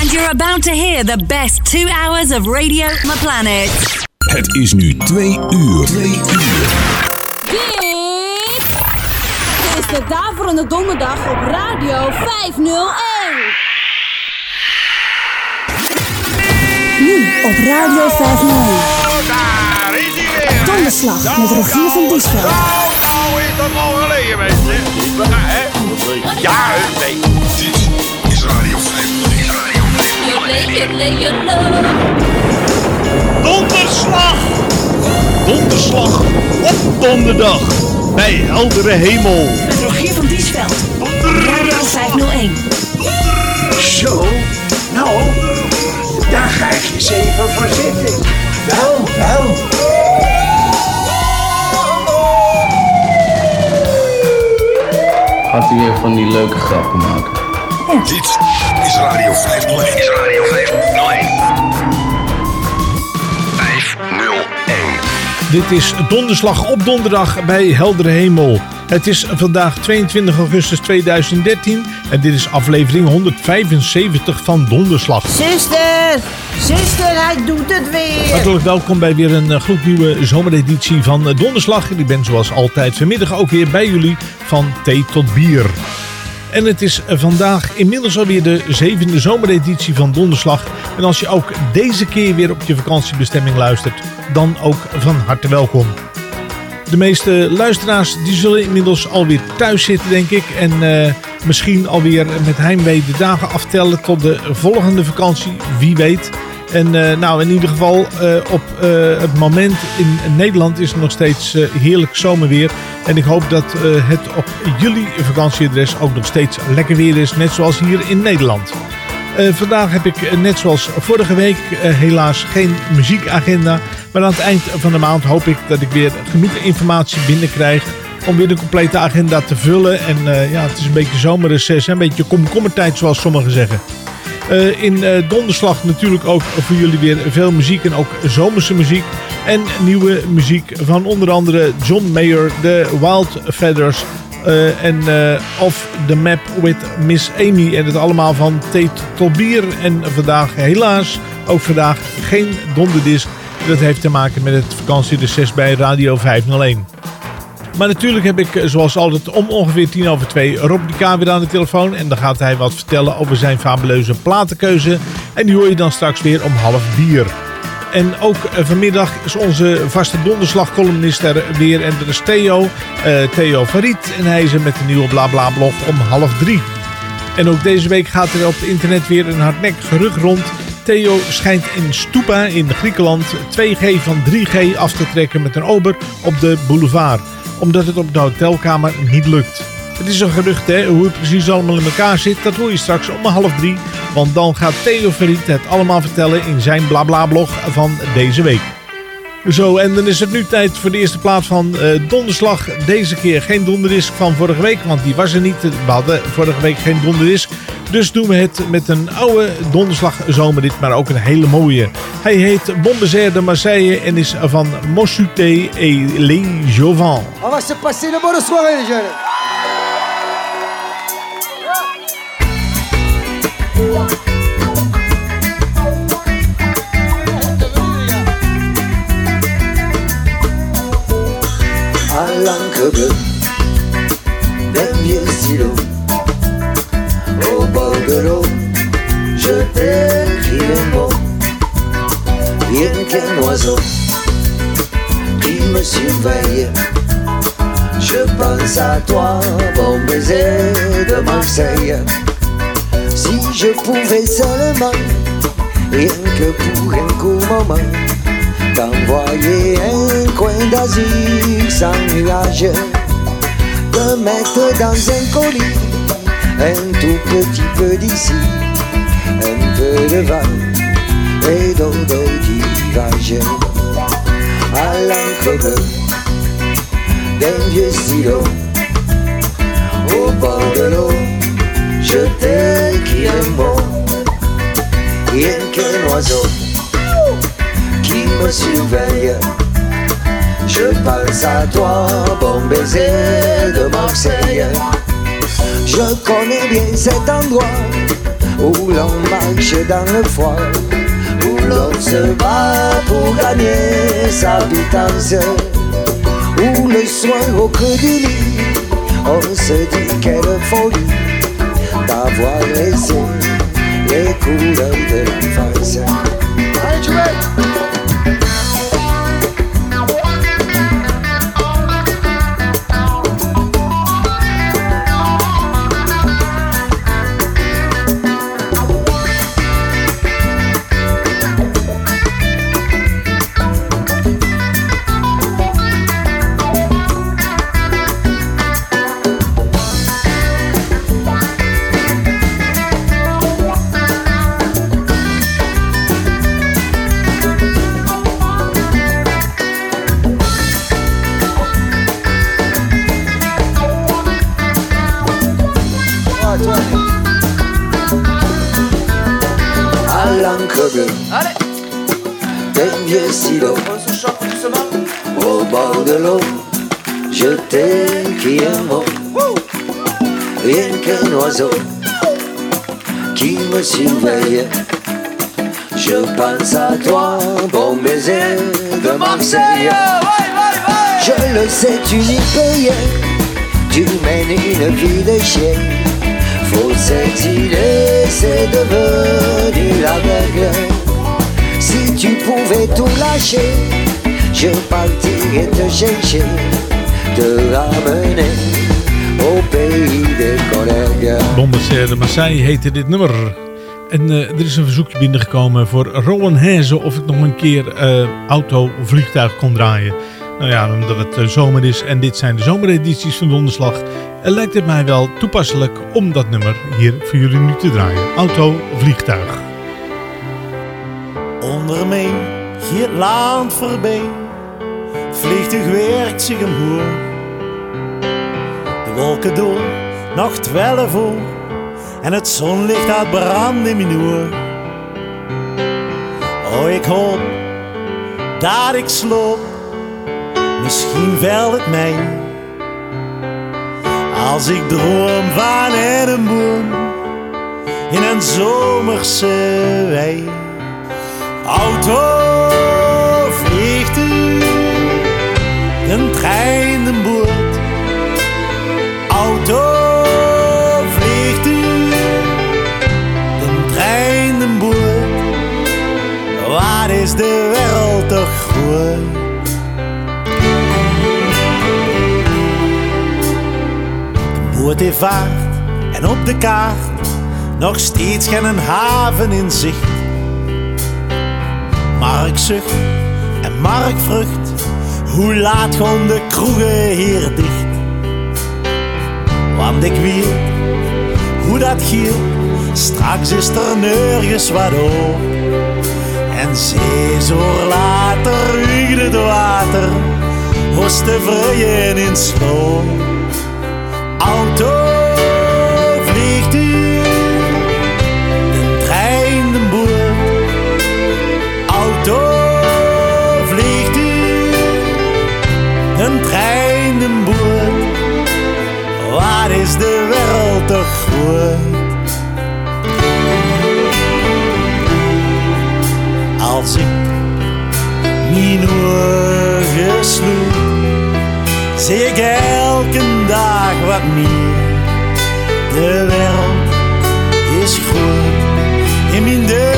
And you're about to hear the best two hours of Radio My Planet. Het is nu twee uur. Twee uur. Dit is de Daverende Donderdag op Radio 501. Nu op Radio 501. Daar is hij weer. Donderslag met Rogier van Diesveld. Nou, nou is dat al geleden, mensen. Ja, hè? Ja, nee. Dit is Radio 501. Donderslag! Donderslag op donderdag bij heldere hemel. Met Rogier van Diesveld. Radio 501. Zo, nou, daar ga ik eens even voor zitten. Wel, wel. Gaat u weer van die leuke grappen maken? Dit is Radio 501. Is Radio 501. 501. Dit is donderslag op donderdag bij heldere hemel. Het is vandaag 22 augustus 2013 en dit is aflevering 175 van Donderslag. Zuster, zuster, hij doet het weer. Hartelijk welkom bij weer een eh, gloednieuwe zomereditie van eh, Donderslag. En ik ben zoals altijd vanmiddag ook weer bij jullie van thee tot bier. En het is vandaag inmiddels alweer de zevende zomereditie van Donderslag. En als je ook deze keer weer op je vakantiebestemming luistert, dan ook van harte welkom. De meeste luisteraars die zullen inmiddels alweer thuis zitten, denk ik. En eh, misschien alweer met heimwee de dagen aftellen tot de volgende vakantie. Wie weet. En eh, nou, in ieder geval eh, op eh, het moment in Nederland is het nog steeds heerlijk zomerweer. En ik hoop dat het op jullie vakantieadres ook nog steeds lekker weer is. Net zoals hier in Nederland. Vandaag heb ik net zoals vorige week helaas geen muziekagenda. Maar aan het eind van de maand hoop ik dat ik weer genoeg informatie binnenkrijg om weer de complete agenda te vullen. En ja, het is een beetje zomerreces, een beetje komkommertijd zoals sommigen zeggen. Eh, in eh, donderslag natuurlijk ook voor jullie weer veel muziek en ook zomerse muziek. En nieuwe muziek van onder andere John Mayer, de Wild Feathers eh, en Off the Map with Miss Amy. En het allemaal van Tate tot bier. En vandaag helaas ook vandaag geen donderdisc. Dat heeft te maken met het vakantiereces bij Radio 501. Maar natuurlijk heb ik eh, zoals altijd om ongeveer tien over twee Rob de K weer aan de telefoon. En dan gaat hij wat vertellen over zijn fabuleuze platenkeuze. En die hoor je dan straks weer om half bier. En ook eh, vanmiddag is onze vaste donderslagcolumnist er weer. En dat is Theo, eh, Theo Farid. En hij is er met de nieuwe BlaBla blog om half drie. En ook deze week gaat er op het internet weer een hardnekkig gerucht rond. Theo schijnt in Stupa in Griekenland 2G van 3G af te trekken met een ober op de boulevard. Omdat het op de hotelkamer niet lukt. Het is een gerucht hè, hoe het precies allemaal in elkaar zit. Dat hoor je straks om half drie. Want dan gaat Theo Verriet het allemaal vertellen in zijn BlaBla blog van deze week. Zo, en dan is het nu tijd voor de eerste plaat van eh, Donderslag. Deze keer geen donderdisc van vorige week, want die was er niet. We hadden vorige week geen donderdisc. Dus doen we het met een oude Donderslag zomerrit, maar ook een hele mooie. Hij heet Bombezer de Marseille en is van Mossuté et Les Jovan. On va se passer une bonne soirée, les jeunes. À l'encre bleue d'un vieux stylo, au bord de l'eau, je t'écris un mot, rien qu'un oiseau qui me surveille. Je pense à toi, bon baiser de Marseille. Si je pouvais seulement, rien que pour un court moment, t'envoyer un coin d'Asie sans nuage, te mettre dans un colis, un tout petit peu d'ici, un peu de vin et d'eau d'orage. À l'encre bleue d'un vieux stylo, au bord de l'eau, je t'écris un mot, rien qu'un oiseau qui me surveille. Je pense à toi, bon baiser de Marseille. Je connais bien cet endroit où l'on marche dans le froid, où l'on se bat pour gagner sa pitance, où le soir au creux lit, on se dit quelle folie d'avoir laissé les couleurs de l'enfance. Me surveille. Je pense à toi, bon baiser de Marseille. Je le sais, tu n'y rien. Tu mènes une vie de chien. Faut s'exiler, c'est devenu la règle. Si tu pouvais tout lâcher, je partirais te chercher, te ramener au pays des collègues. Bombardier de Marseille heette dit nummer. En uh, er is een verzoekje binnengekomen voor Rowan Hezen of ik nog een keer uh, auto of vliegtuig kon draaien. Nou ja, omdat het uh, zomer is en dit zijn de zomeredities van Donderslag, lijkt het mij wel toepasselijk om dat nummer hier voor jullie nu te draaien. Auto vliegtuig. Onder mij gaat land voorbij, vliegtuig werkt zich omhoog. De wolken door, nacht wel voor, en het zonlicht uit brand in mijn oor. Oh, ik hoop dat ik sloop, misschien wel het mij. Als ik droom van een boom in een zomerse wei. Auto vliegt u, een trein, een de wereld toch groot? De boot heeft vaart en op de kaart nog steeds geen haven in zicht. Mark zucht en Mark vrucht. Hoe laat gaan de kroegen hier dicht? Want ik weet hoe dat giet. Straks is er nergens wat op. En zes uur later het water. Hoest de vrijen in sloom. Auto vliegt u. De trein, de boot. Auto vliegt u. Een trein, een boot. Waar is de wereld toch groot? Als ik mijn ogen sloeg, zie ik elke dag wat meer. De wereld is groot in mijn deurbaan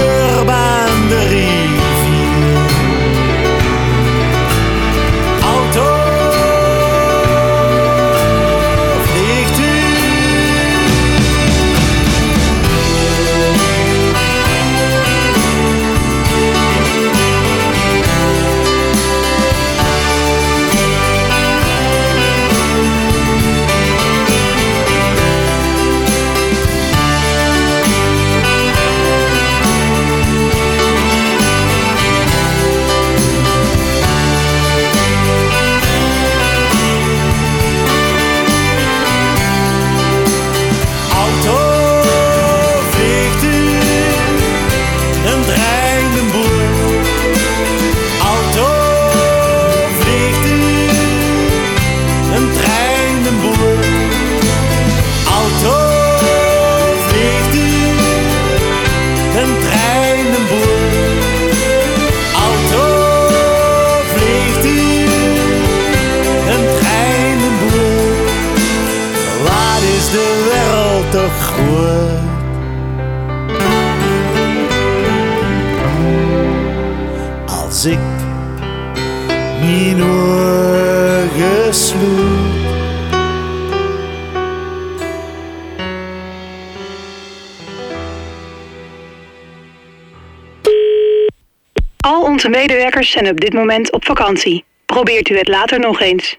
als ik mijn. Al onze medewerkers zijn op dit moment op vakantie. Probeert u het later nog eens.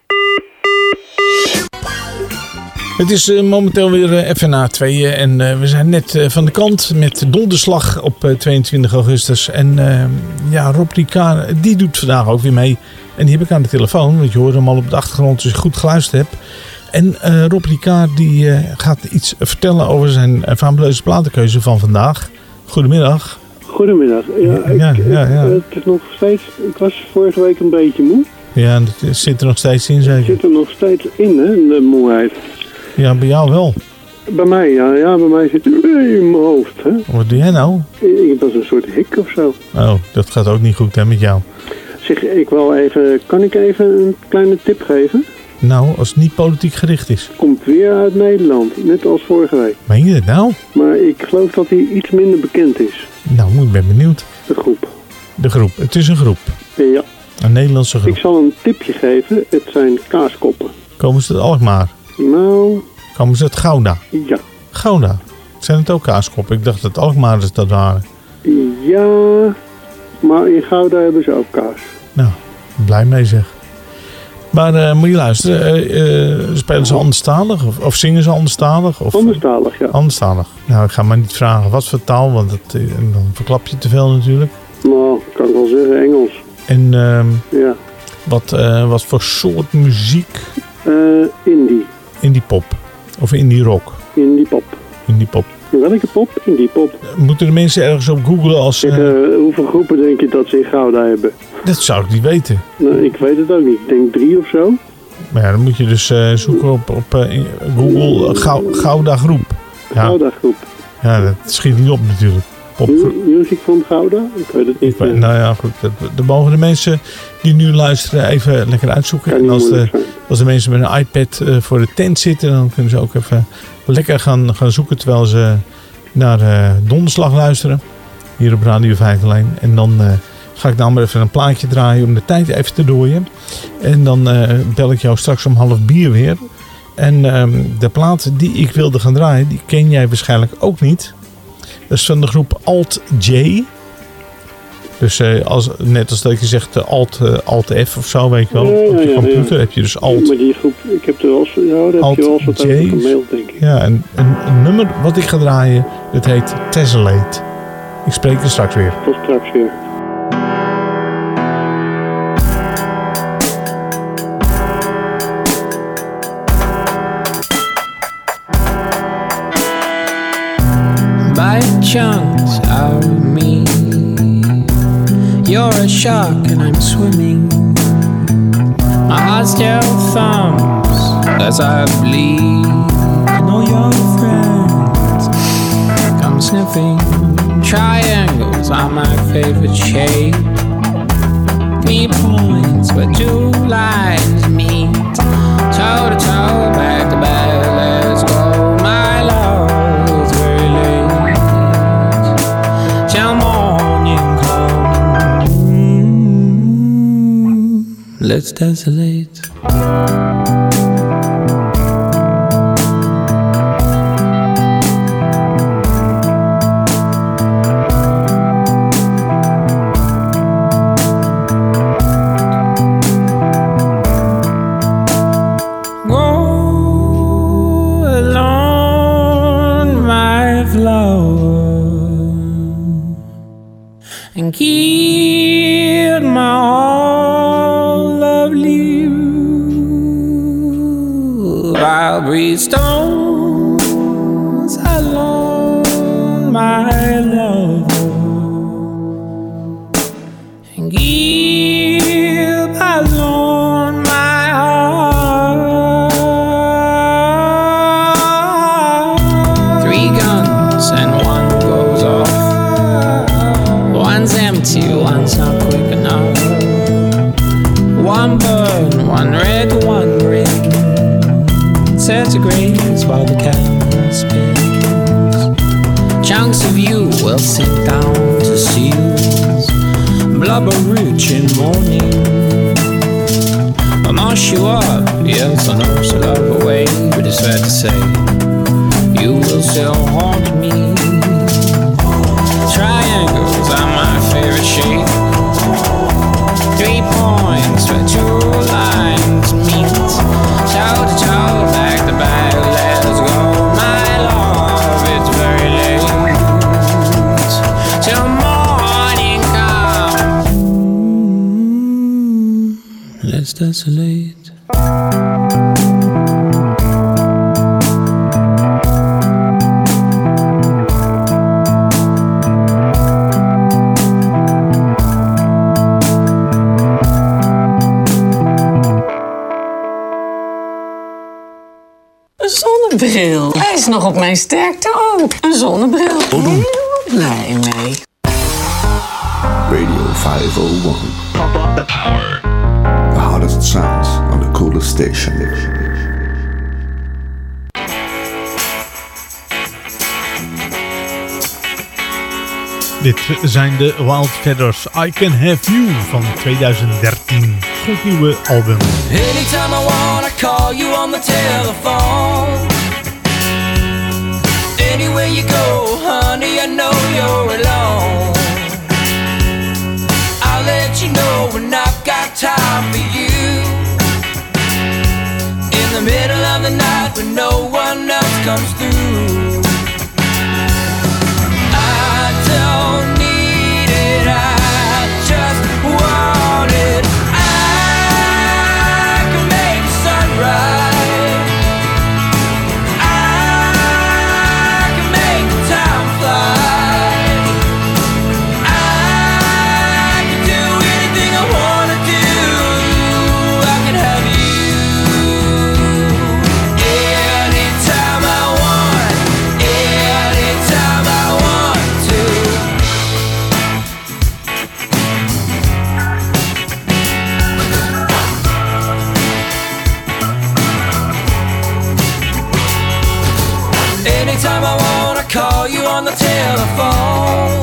Het is eh, momenteel weer eh, even na tweeën en eh, we zijn net eh, van de kant met donderslag op eh, 22 augustus. En eh, ja, Rob Ricard, die doet vandaag ook weer mee. En die heb ik aan de telefoon, want je hoort hem al op de achtergrond als je goed geluisterd hebt. En eh, Rob Ricard die eh, gaat iets vertellen over zijn eh, fabuleuze platenkeuze van vandaag. Goedemiddag. Goedemiddag. Ja, ik, Ja, ja, ja. ik- het is nog steeds. Ik was vorige week een beetje moe. Ja, dat zit er nog steeds in Het zeker. zit er nog steeds in, hè, de moeheid. Ja, bij jou wel. Bij mij, ja, ja, bij mij zit het in mijn hoofd. Hè. Wat doe jij nou? Ik, dat is een soort hik of zo. Oh, dat gaat ook niet goed hè met jou. Zeg, ik wil even. Kan ik even een kleine tip geven? Nou, als het niet politiek gericht is. Komt weer uit Nederland, net als vorige week. Meen je het nou? Maar ik geloof dat hij iets minder bekend is. Nou, ik ben benieuwd. De groep. De groep. Het is een groep. Ja. Een Nederlandse groep. Ik zal een tipje geven. Het zijn kaaskoppen. Komen ze uit Alkmaar? Nou, Komen ze uit Gouda? ja. Gouda. Zijn het ook kaaskoppen? Ik dacht dat Alkmaarders dat waren. Ja, maar in Gouda hebben ze ook kaas. Nou, blij mee zeg. Maar eh, moet je luisteren. eh, eh, spelen ze anderstalig? Of, of zingen ze anderstalig? Of, Anderstalig, ja. Anderstalig. Nou, ik ga maar niet vragen wat voor taal, want dat, dan verklap je te veel natuurlijk. Nou, kan ik wel zeggen Engels. En ehm, Ja. wat, wat voor soort muziek? Indie. Indie pop. Of indie rock. Indie pop. Indie pop. Welke pop? Indie pop. Moeten de mensen ergens op googlen als... Eh, eh, hoeveel groepen denk je dat ze in Gouda hebben? dat zou ik niet weten. Nou, ik weet het ook niet. Ik denk drie of zo. Maar ja, dan moet je dus eh, zoeken op, op in Google Gou- Gouda Groep. Ja, Gouda groep. ja, dat schiet niet op natuurlijk. Mu- Music van Gouda? Ik weet het niet. Weet- Nou ja, goed. Dat mogen de mensen die nu luisteren even lekker uitzoeken. En als de, als de mensen met een iPad eh, voor de tent zitten, dan kunnen ze ook even lekker gaan, gaan zoeken terwijl ze naar eh, Donderslag luisteren. Hier op Radio 5 alleen. En dan eh, ga ik nou maar even een plaatje draaien om de tijd even te dooien. En dan eh, bel ik jou straks om half bier weer. En ehm, de plaat die ik wilde gaan draaien, die ken jij waarschijnlijk ook niet. Dat is van de groep Alt J. Dus eh, als, net als dat je zegt eh, Alt, eh, Alt F of zo, weet je wel. Ja, op je ja, computer ja. heb je dus Ja, Alt maar die groep, ik heb er wel eens, daar heb je wel eens wat over J's. gemaild, denk ik. Ja, en een, een nummer wat ik ga draaien, dat heet Tessellate. Ik spreek er straks weer. Tot straks weer. You're a shark and I'm swimming. My heart still thumps as I bleed. And all your friends come sniffing. Triangles are my favorite shape. Three points where two lines meet. Toe to toe, back to back, Let's dance late. mijn sterkte ook. Een zonnebril. Heel blij mee. Radio 501. Pop up the power. The hottest sounds on the coolest station. Dit zijn de Wild Feathers I Can Have You van 2013. Goed nieuwe album. Anytime I wanna call you on the telephone Anywhere you go, honey, I know you're alone. I'll let you know when I've got time for you. In the middle of the night when no one else comes through. phone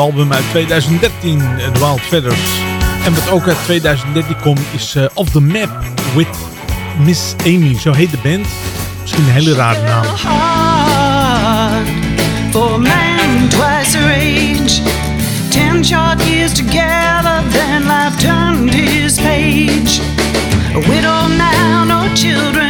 nieuwe album uit 2013, The Wild Feathers. En wat ook uit 2013 komt is uh, Off the Map with Miss Amy. Zo heet de band. Misschien een hele rare naam. For man twice her age Ten short years together Then life turned his page A widow now, no children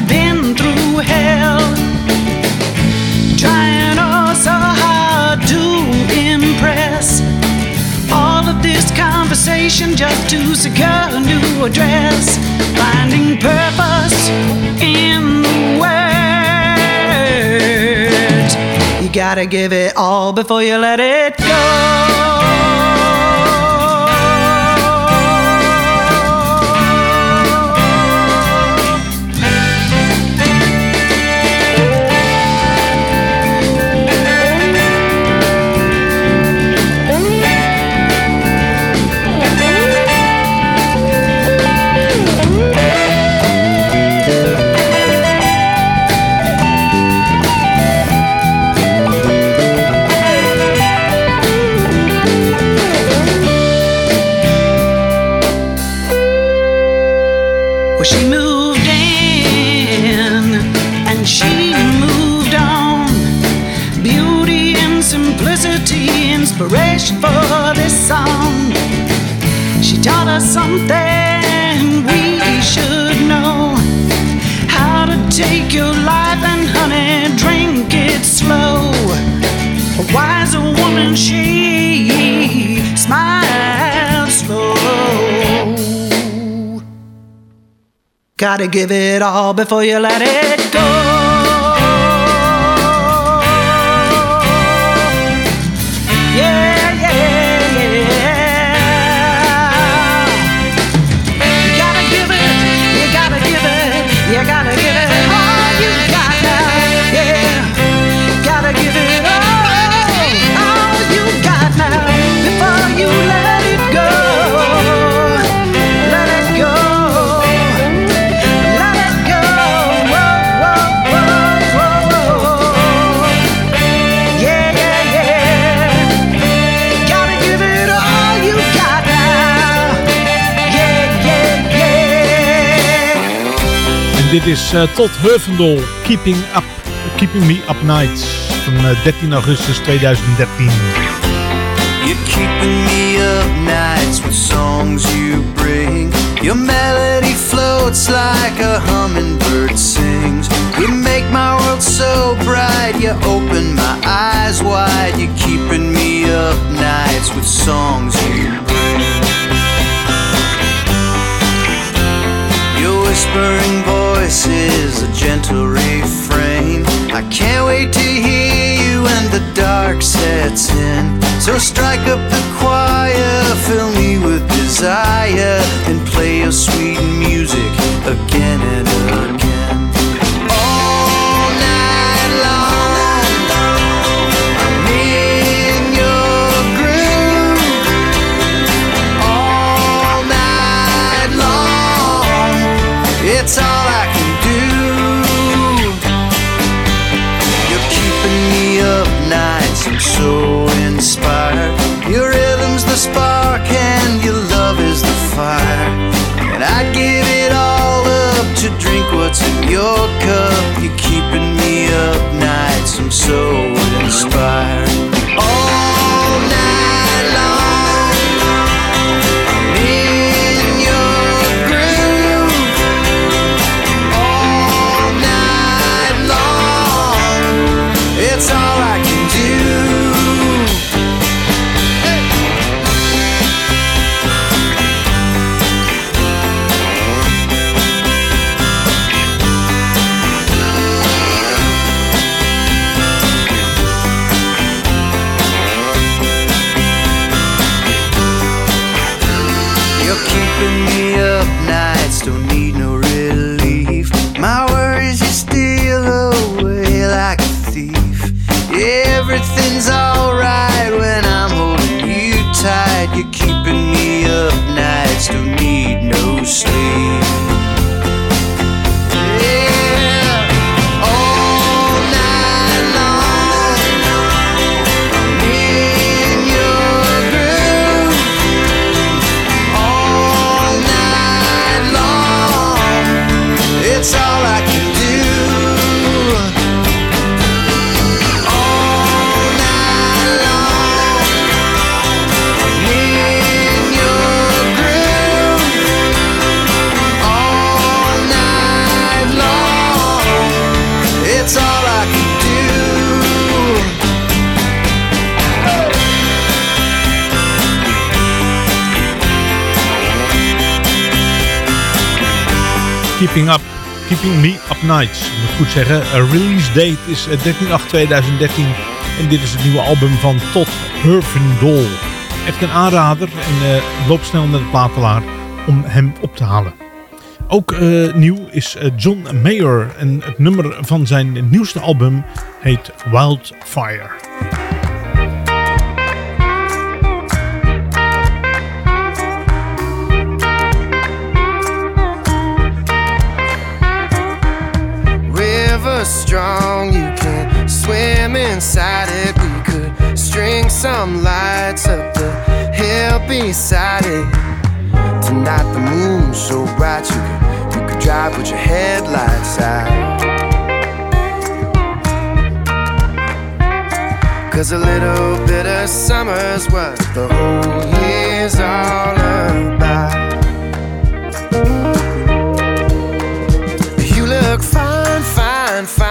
conversation just to secure a new address, finding purpose in the words. You gotta give it all before you let it Well, A wiser woman, she smiled slow. Gotta give it all before you let it go. Dit is eh, Todd Keeping, up, Keeping Me Up Nights van eh, 13 augustus 2013. You're keeping me up nights with songs you bring. Your melody floats like a hummingbird sings. You make my world so bright. You open my eyes So strike up the choir, fill me with desire, and play your sweet Keeping Up, Keeping Me Up Nights. Ik moet goed zeggen, a release date is eh, 13-8-2013 en dit is het nieuwe album van Todd Herfindoll. Echt een aanrader en eh, loop snel naar de platenlaar om hem op te halen. Ook eh, nieuw is eh, John Mayer en het nummer van zijn nieuwste album heet Wildfire. It. We could string some lights up the hill beside it. Tonight the moon's so bright, you could, you could drive with your headlights out. Cause a little bit of summer's what the whole year's all about. You look fine, fine, fine.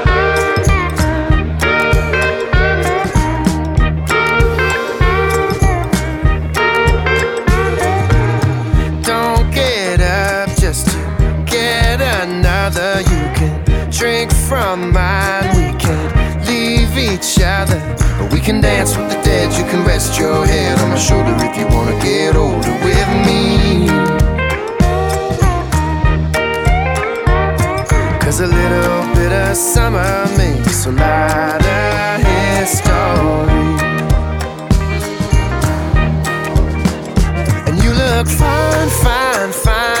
From mine. We can leave each other, but we can dance with the dead. You can rest your head on my shoulder if you wanna get older with me. Cause a little bit of summer makes a lot of history. And you look fine, fine, fine.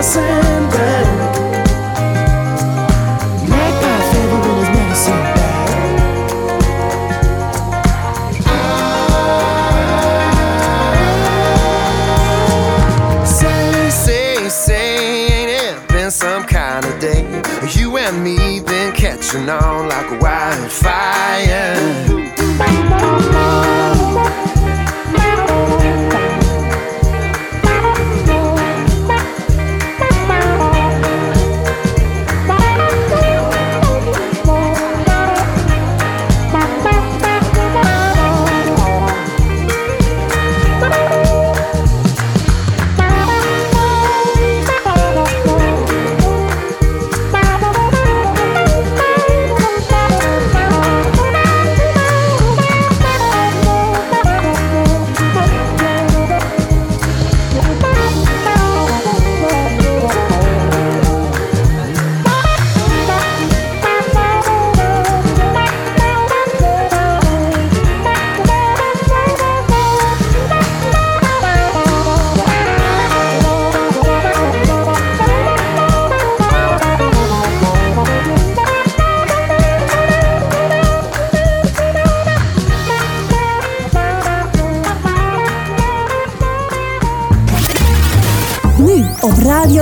Say, say, say, ain't it been some kind of day? You and me been catching on like a wildfire.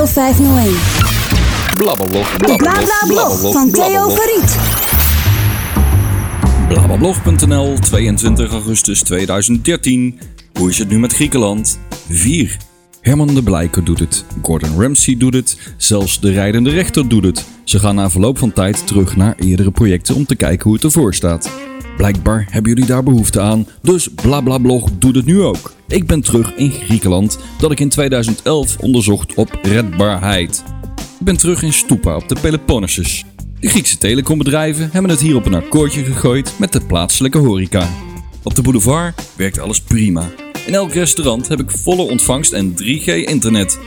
501. Blablablog. Van Theo Verriet. Blablablog.nl, 22 augustus 2013. Hoe is het nu met Griekenland? 4. Herman de Blijker doet het. Gordon Ramsay doet het. Zelfs de rijdende rechter doet het. Ze gaan na verloop van tijd terug naar eerdere projecten om te kijken hoe het ervoor staat. Blijkbaar hebben jullie daar behoefte aan, dus BlaBlaBlog doet het nu ook. Ik ben terug in Griekenland, dat ik in 2011 onderzocht op redbaarheid. Ik ben terug in Stupa op de Peloponnesus. De Griekse telecombedrijven hebben het hier op een akkoordje gegooid met de plaatselijke horeca. Op de boulevard werkt alles prima. In elk restaurant heb ik volle ontvangst en 3G internet.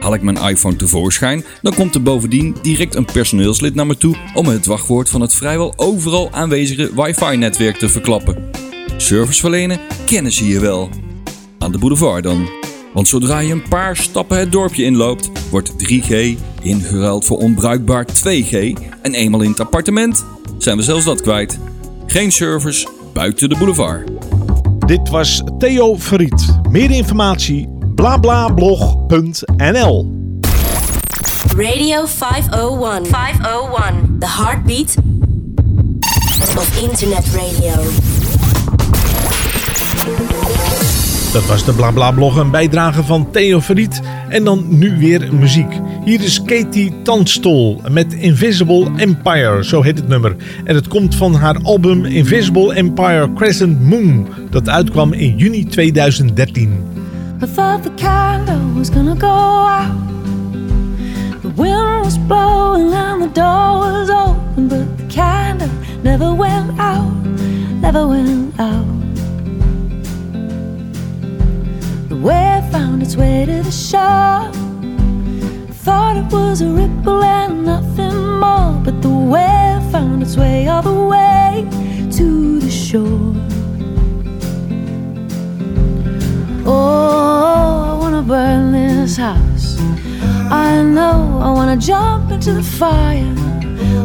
Haal ik mijn iPhone tevoorschijn, dan komt er bovendien direct een personeelslid naar me toe om het wachtwoord van het vrijwel overal aanwezige wifi-netwerk te verklappen. Service verlenen kennen ze hier wel. Aan de boulevard dan. Want zodra je een paar stappen het dorpje inloopt, wordt 3G ingeruild voor onbruikbaar 2G en eenmaal in het appartement zijn we zelfs dat kwijt. Geen service buiten de boulevard. Dit was Theo Verriet. Meer informatie blablablog.nl Radio 501. 501. The heartbeat of internet radio. Dat was de BlaBla-blog, een bijdrage van Theo Verriet. En dan nu weer muziek. Hier is Katie Tanstol met Invisible Empire, zo heet het nummer. En het komt van haar album Invisible Empire Crescent Moon, dat uitkwam in juni 2013. I the gonna go out. The the open, but the never went out, never went out. Wave found its way to the shore. Thought it was a ripple and nothing more, but the wave found its way all the way to the shore. Oh, I wanna burn this house. I know I wanna jump into the fire.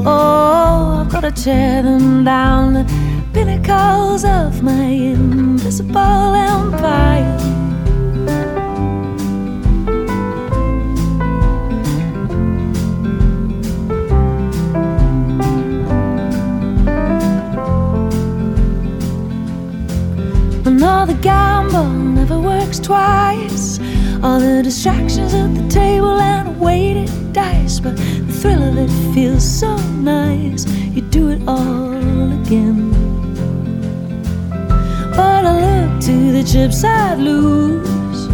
Oh, I've gotta tear them down, the pinnacles of my invisible empire. Another gamble never works twice. All the distractions at the table and a weighted dice, but the thrill of it feels so nice. You do it all again. But I look to the chips I'd lose.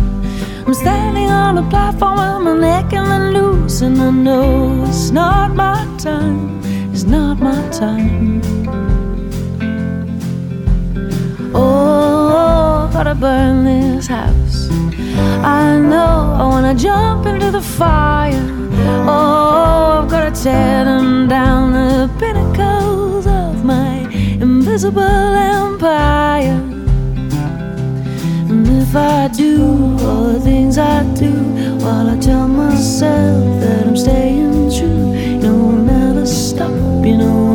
I'm standing on a platform with my neck in the noose, and I know it's not my time. It's not my time. Oh, gotta burn this house. I know I wanna jump into the fire. Oh, I've gotta tear them down the pinnacles of my invisible empire. And if I do all the things I do, while I tell myself that I'm staying true, you know I'll never stop. You know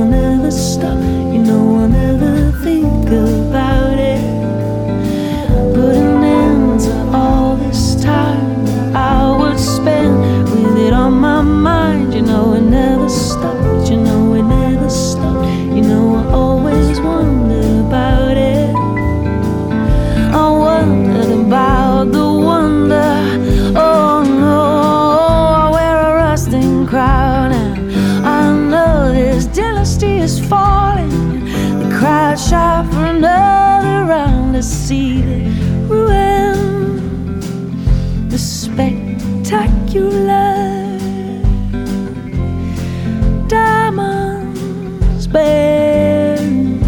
see the ruin, the spectacular diamonds burn,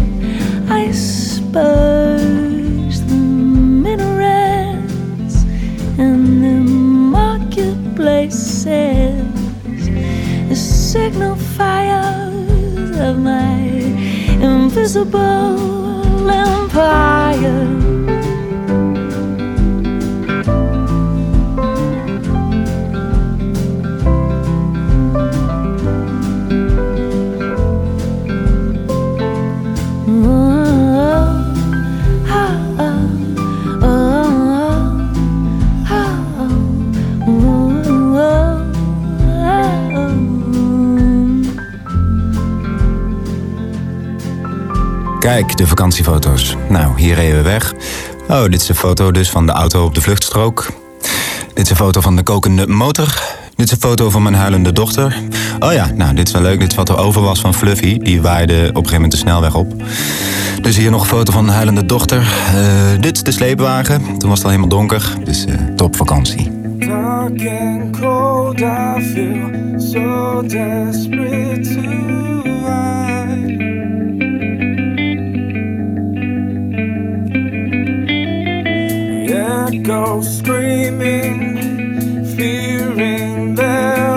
icebergs, the minarets, and the marketplaces, the signal fires of my invisible empire. Kijk, de vakantiefoto's. Nou, hier reden we weg. Oh, dit is een foto dus van de auto op de vluchtstrook. Dit is een foto van de kokende motor. Dit is een foto van mijn huilende dochter. Oh ja, nou, dit is wel leuk. Dit is wat er over was van Fluffy. Die waaide op een gegeven moment de snelweg op. Dus hier nog een foto van de huilende dochter. Eh, dit is de sleepwagen. Toen was het al helemaal donker. Dus eh, top vakantie. I go screaming, fearing there.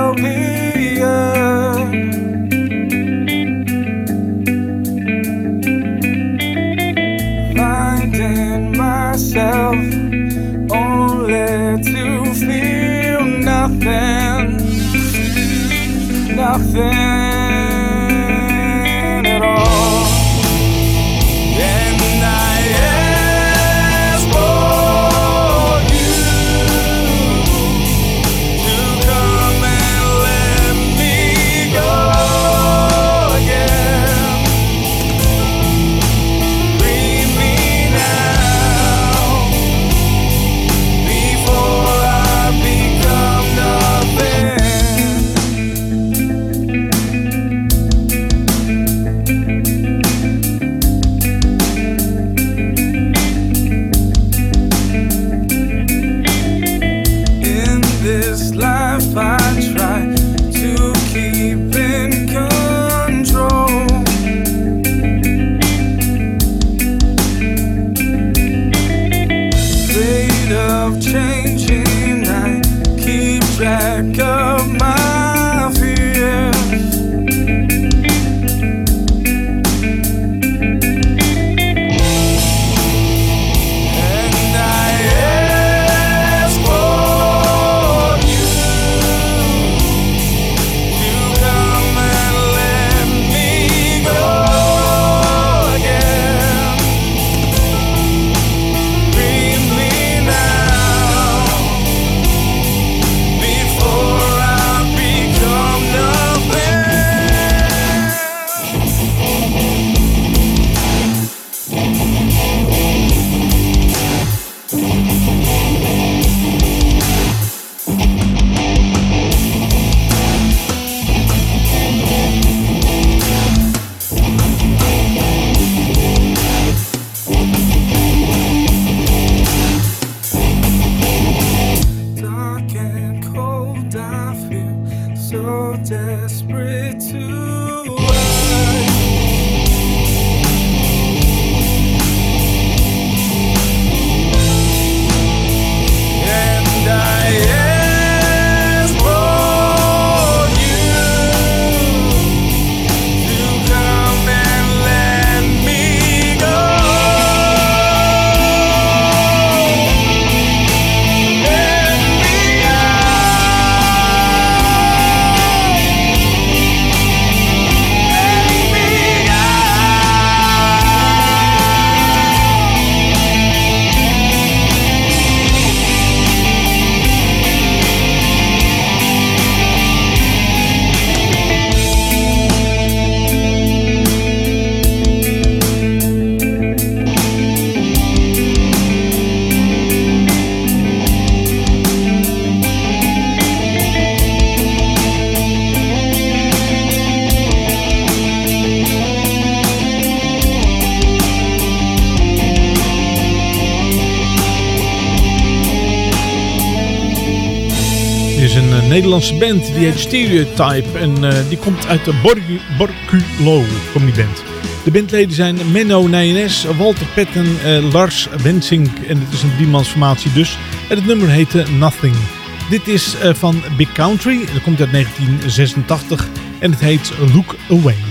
Nederlandse band. Die heet Stereotype. En eh, die komt uit de Borculo. Komt die band. De bandleden zijn Menno Nijnes, Walter Petten, uh, Lars Wensink. En het is een driemansformatie dus. En het nummer heette Nothing. Dit is eh, van Big Country. Dat komt uit 1986. En het heet Look Away.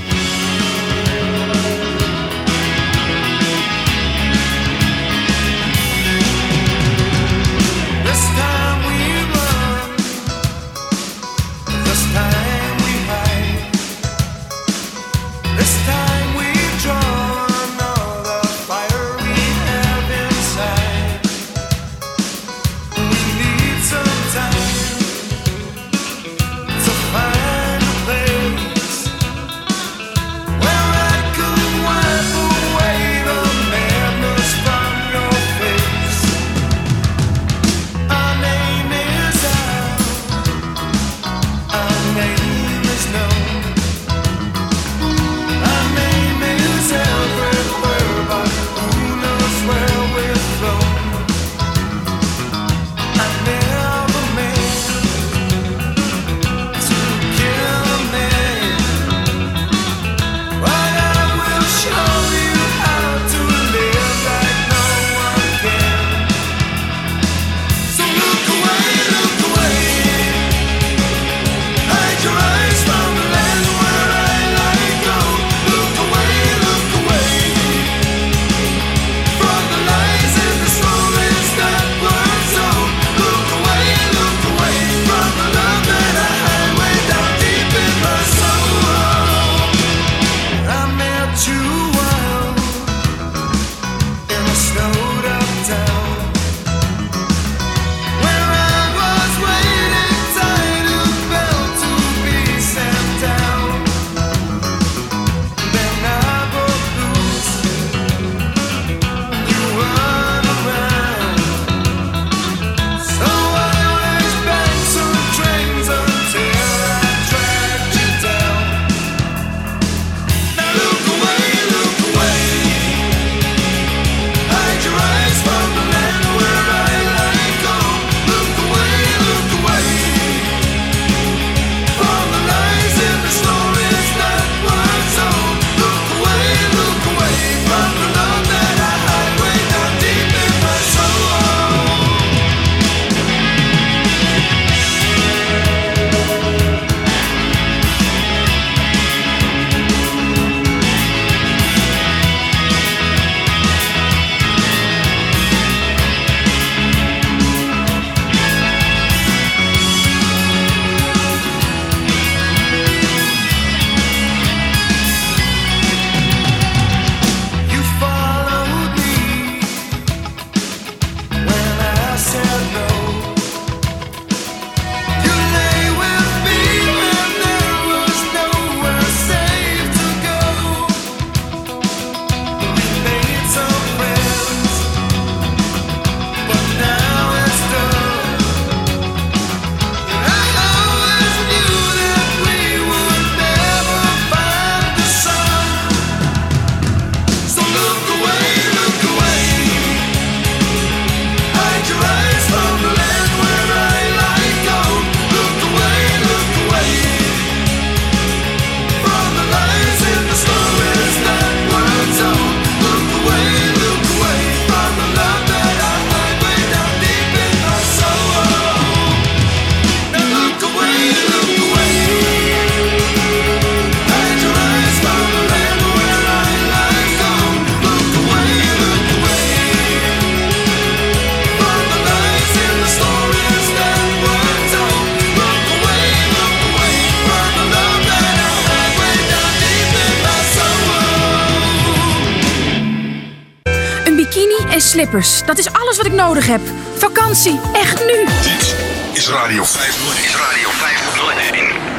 Dat is alles wat ik nodig heb. Vakantie, echt nu. Dit is Radio 501. Is Radio 501.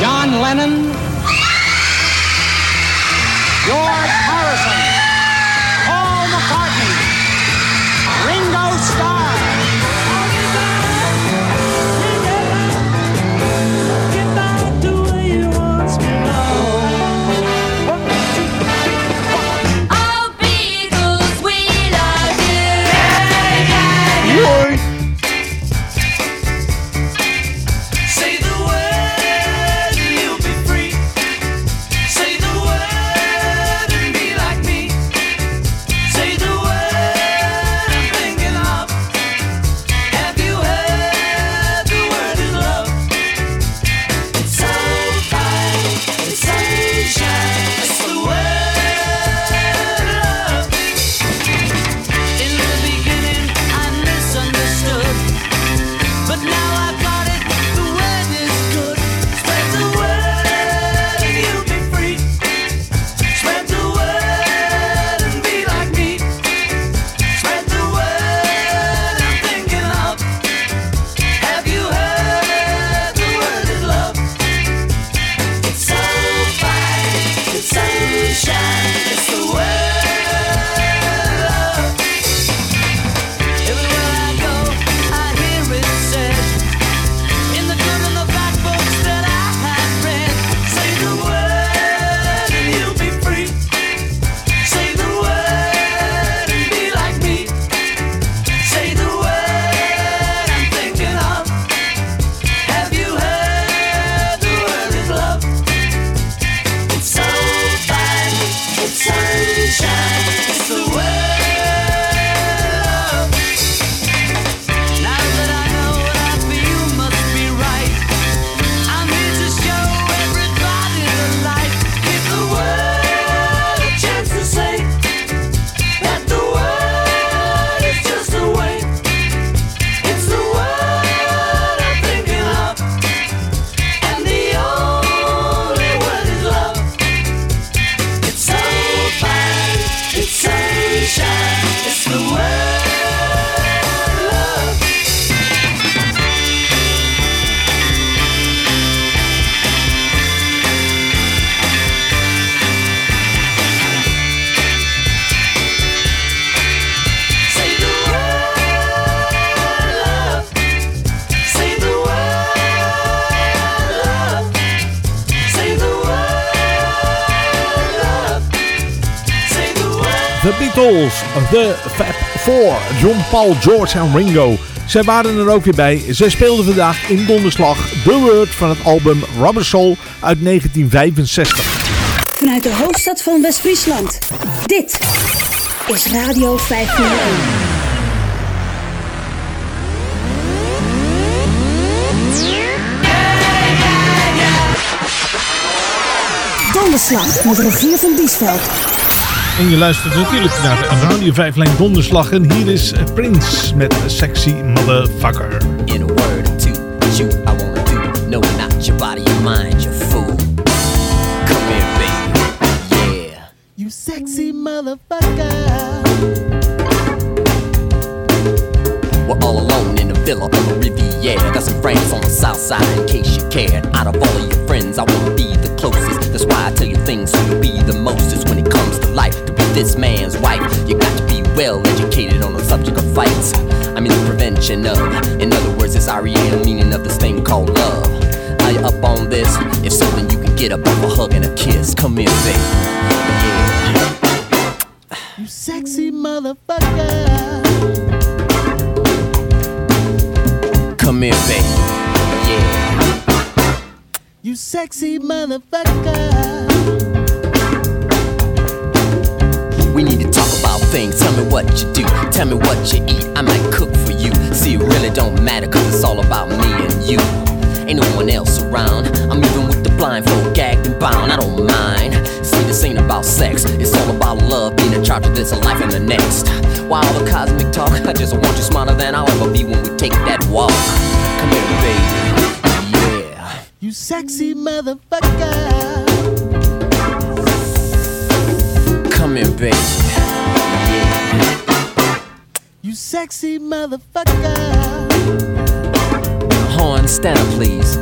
John Lennon The Beatles, The Fab Four, John Paul, George en Ringo. Zij waren er ook weer bij. Zij speelden vandaag in donderslag The Word van het album Rubber Soul uit 1965. Vanuit de hoofdstad van West-Friesland. Dit is Radio 501. Donderslag met Rogier van Diesveld. En je luistert natuurlijk naar Radio 5 Lijn Donderslag. En hier is Prince met Sexy Motherfucker. In a word or two, shoot, I wanna do. No, not your body, your mind, you fool. Come here, baby. Yeah. You sexy motherfucker. We're all alone in a villa on the Riviera. Got some friends on the south side in case you cared. Out of all of your friends, I wanna be the closest. That's why I tell you things so you'll be the most. mostest when it comes to life. To be this man's wife, you got to be well educated on the subject of fights. I mean the prevention of. In other words, it's REM meaning of this thing called love. Are you up on this? If so, then you can get up off a hug and a kiss. Come here, baby. You sexy motherfucker. Come here, baby. You sexy motherfucker. We need to talk about things. Tell me what you do. Tell me what you eat. I might cook for you. See, it really don't matter, cause it's all about me and you. Ain't no one else around. I'm even with the blindfold, gagged and bound. I don't mind. See, this ain't about sex. It's all about love, being in charge of this life and the next. While all the cosmic talk, I just want you smarter than I'll ever be when we take that walk. Come here, baby. You sexy motherfucker. Come here, baby. You sexy motherfucker. Horn, stand up, please.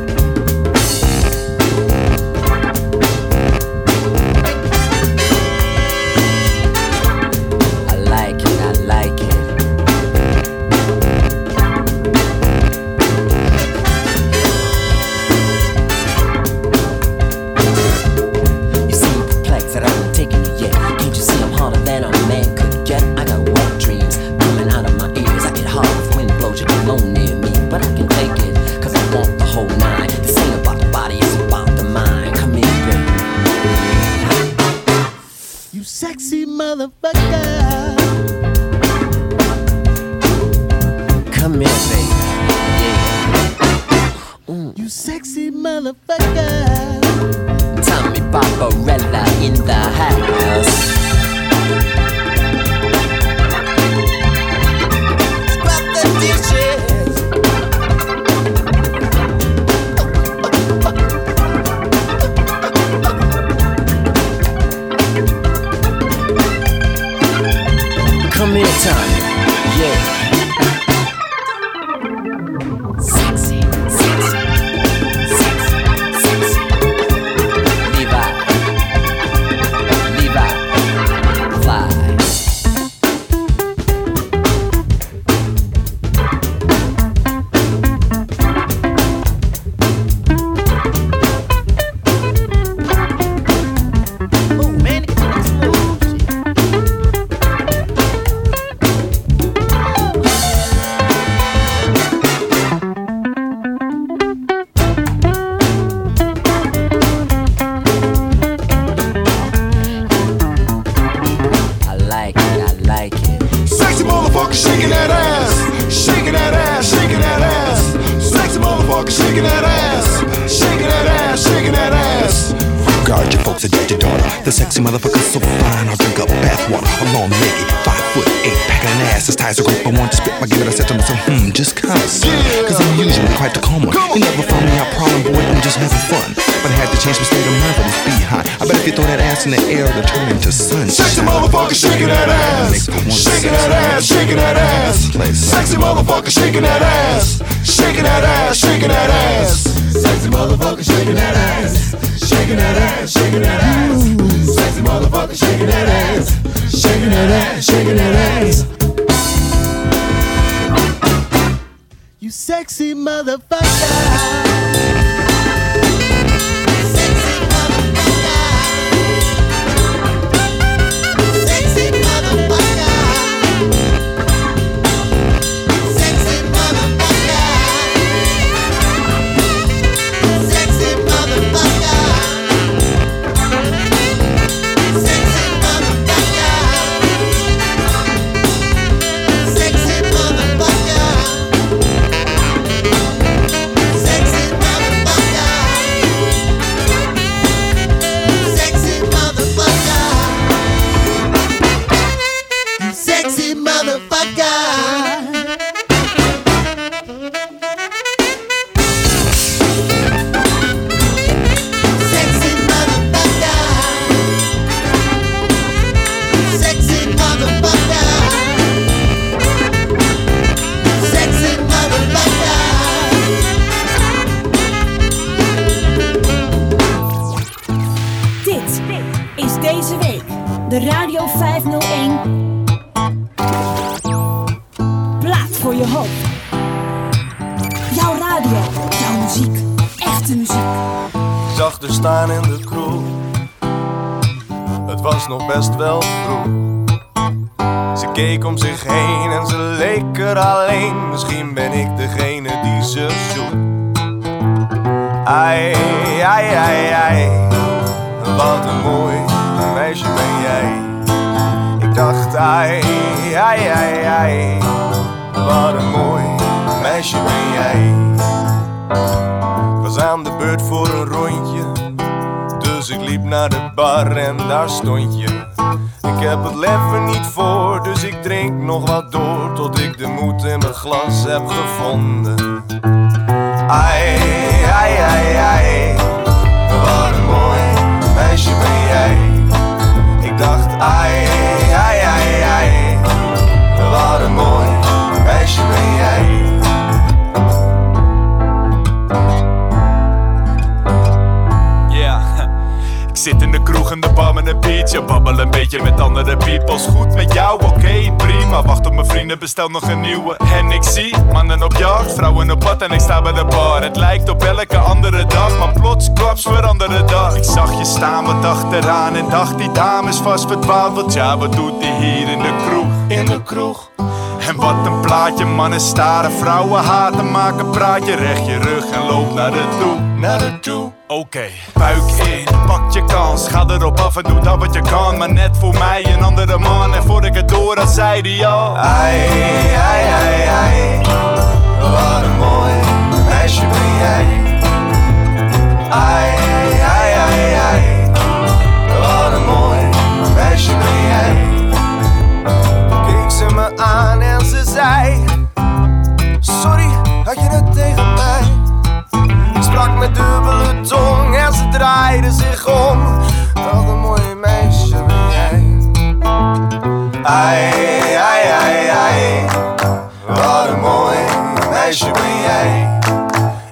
Motherfucker shaking that ass, shaking that ass, shaking that ass. Sexy motherfucker shaking that ass, shaking that ass, shaking that ass. Sexy motherfucker shaking that ass, shaking that ass, shaking that ass. Sexy motherfucker shaking that ass, shaking that ass, shaking that ass. You sexy motherfucker. Bar en daar stond je. Ik heb het leven niet voor, dus ik drink nog wat door. Tot ik de moed in mijn glas heb gevonden. Kroeg in de bar met een biertje Babbel een beetje met andere peoples. Goed met jou, oké, prima. Wacht op mijn vrienden, bestel nog een nieuwe. En ik zie mannen op jacht, vrouwen op pad En ik sta bij de bar. Het lijkt op elke andere dag Maar plots klaps veranderde dag. Ik zag je staan wat achteraan En dacht die dame is vast verdwaald Want ja, wat doet die hier in de kroeg? In de kroeg. En wat een plaatje, mannen staren, vrouwen haten, maak een praatje, recht je rug en loop naar de toe, naar de toe. Oké, buik in, pak je kans, ga erop af en doe dat wat je kan, maar net voor mij een andere man en voor ik het door had, zei die al. Ai, ai, ai, ai. Wat een mooi meisje ben jij. Ai, ai, ai, ai. Wat een mooi meisje ben jij. Keek ze me aan en ze zei: Sorry, had je het tegen mij? Met dubbele tong en ze draaide zich om. Wat een mooi meisje ben jij. Ai, ai, ai, ai. Wat een mooi meisje ben jij.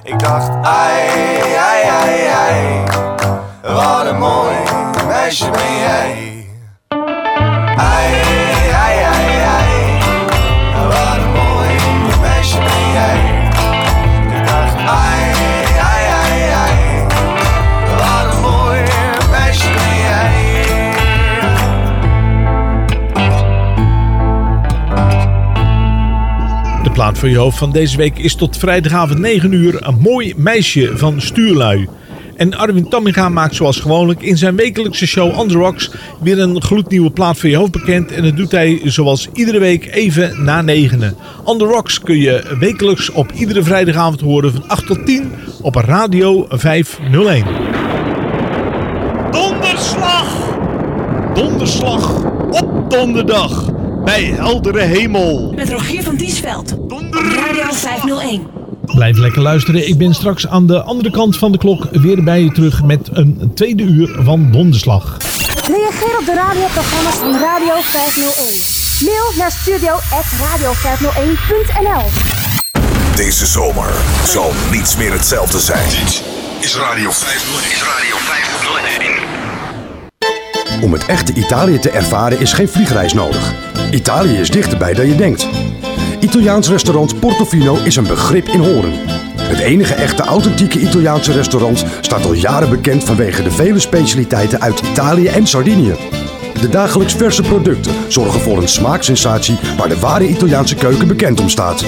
Ik dacht, ai, ai, ai, ai. Wat een mooi meisje ben jij. Plaat voor je hoofd van deze week is tot vrijdagavond 9 uur een mooi meisje van Stuurlui. En Arwin Tamminga maakt zoals gewoonlijk in zijn wekelijkse show The Rocks weer een gloednieuwe plaat voor je hoofd bekend. En dat doet hij zoals iedere week even na negenen. On Rocks kun je wekelijks op iedere vrijdagavond horen van 8 tot 10 op Radio 501. Donderslag! Donderslag op donderdag bij heldere hemel. Met Rogier van Diesveld. Radio 501. Blijf lekker luisteren. Ik ben straks aan de andere kant van de klok weer bij je terug met een tweede uur van Donderslag. Reageer op de radioprogramma's van Radio 501. Mail naar studio.radio501.nl Deze zomer zal niets meer hetzelfde zijn. Dit is Radio 501. Is Radio 501. Om het echte Italië te ervaren is geen vliegreis nodig. Italië is dichterbij dan je denkt. Italiaans restaurant Portofino is een begrip in Horen. Het enige echte authentieke Italiaanse restaurant staat al jaren bekend vanwege de vele specialiteiten uit Italië en Sardinië. De dagelijks verse producten zorgen voor een smaaksensatie waar de ware Italiaanse keuken bekend om staat.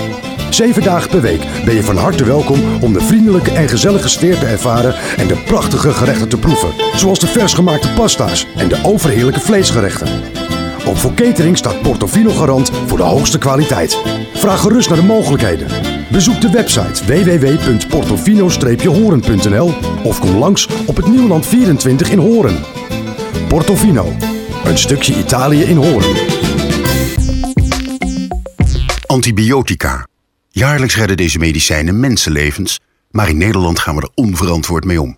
Zeven dagen per week ben je van harte welkom om de vriendelijke en gezellige sfeer te ervaren en de prachtige gerechten te proeven. Zoals de vers gemaakte pasta's en de overheerlijke vleesgerechten. Ook voor catering staat Portofino garant voor de hoogste kwaliteit. Vraag gerust naar de mogelijkheden. Bezoek de website www.portofino-horen.nl of kom langs op het Nieuwland 24 in Horen. Portofino, een stukje Italië in Horen. Antibiotica. Jaarlijks redden deze medicijnen mensenlevens, maar in Nederland gaan we er onverantwoord mee om.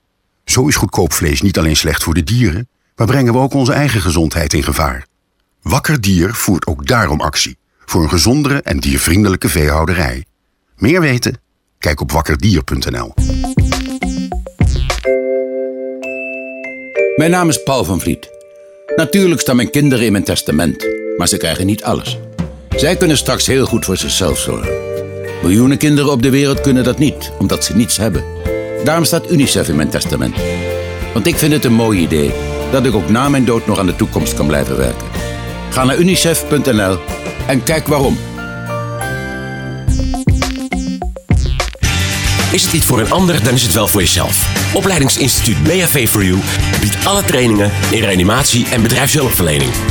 Zo is goedkoop vlees niet alleen slecht voor de dieren, maar brengen we ook onze eigen gezondheid in gevaar. Wakker Dier voert ook daarom actie voor een gezondere en diervriendelijke veehouderij. Meer weten? Kijk op wakkerdier.nl. Mijn naam is Paul van Vliet. Natuurlijk staan mijn kinderen in mijn testament, maar ze krijgen niet alles. Zij kunnen straks heel goed voor zichzelf zorgen. Miljoenen kinderen op de wereld kunnen dat niet, omdat ze niets hebben. Daarom staat UNICEF in mijn testament. Want ik vind het een mooi idee dat ik ook na mijn dood nog aan de toekomst kan blijven werken. Ga naar unicef.nl en kijk waarom. Is het niet voor een ander, dan is het wel voor jezelf. Opleidingsinstituut BHV for You biedt alle trainingen in reanimatie en bedrijfshulpverlening.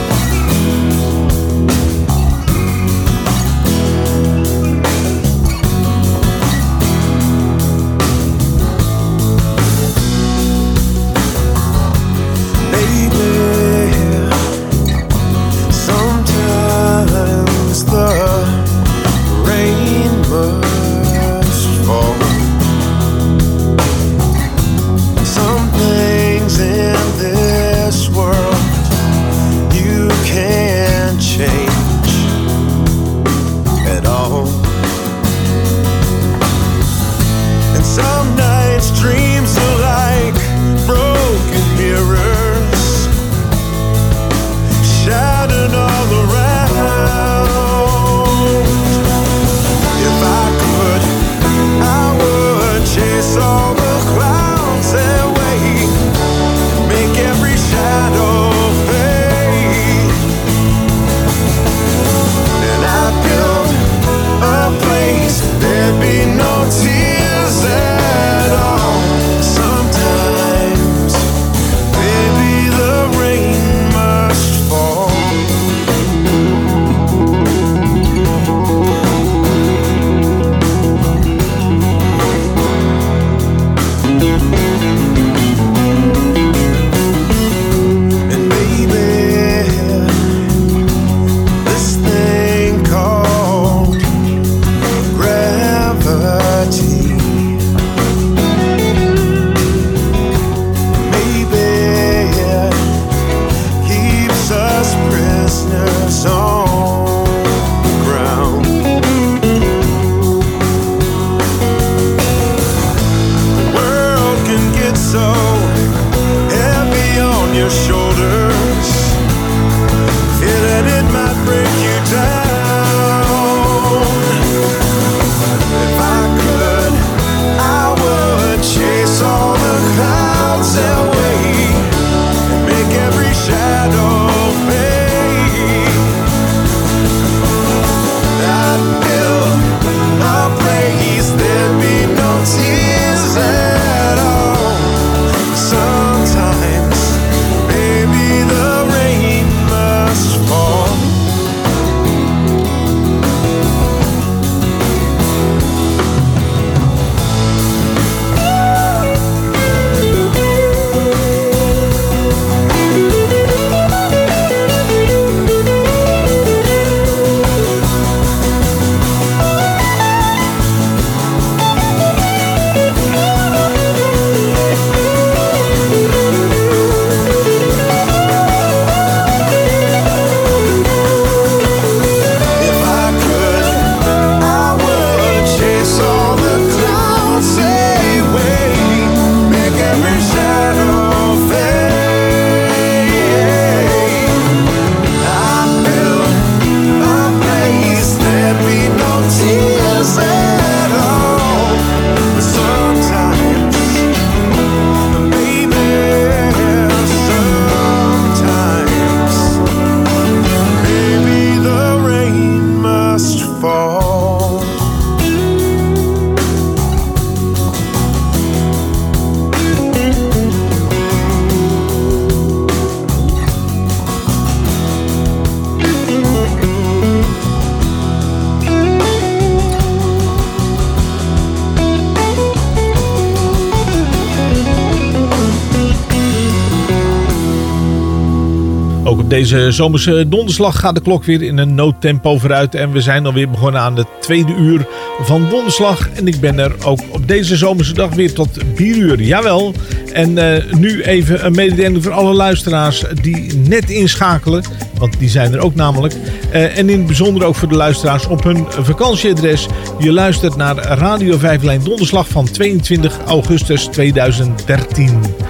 Deze zomerse donderslag gaat de klok weer in een noodtempo vooruit. En we zijn alweer begonnen aan de tweede uur van donderslag. En ik ben er ook op deze zomerse dag weer tot 4 uur. Jawel. En uh, nu even een mededeling voor alle luisteraars die net inschakelen. Want die zijn er ook namelijk. Uh, en in het bijzonder ook voor de luisteraars op hun vakantieadres. Je luistert naar Radio 5 Lijn Donderslag van 22 augustus 2013.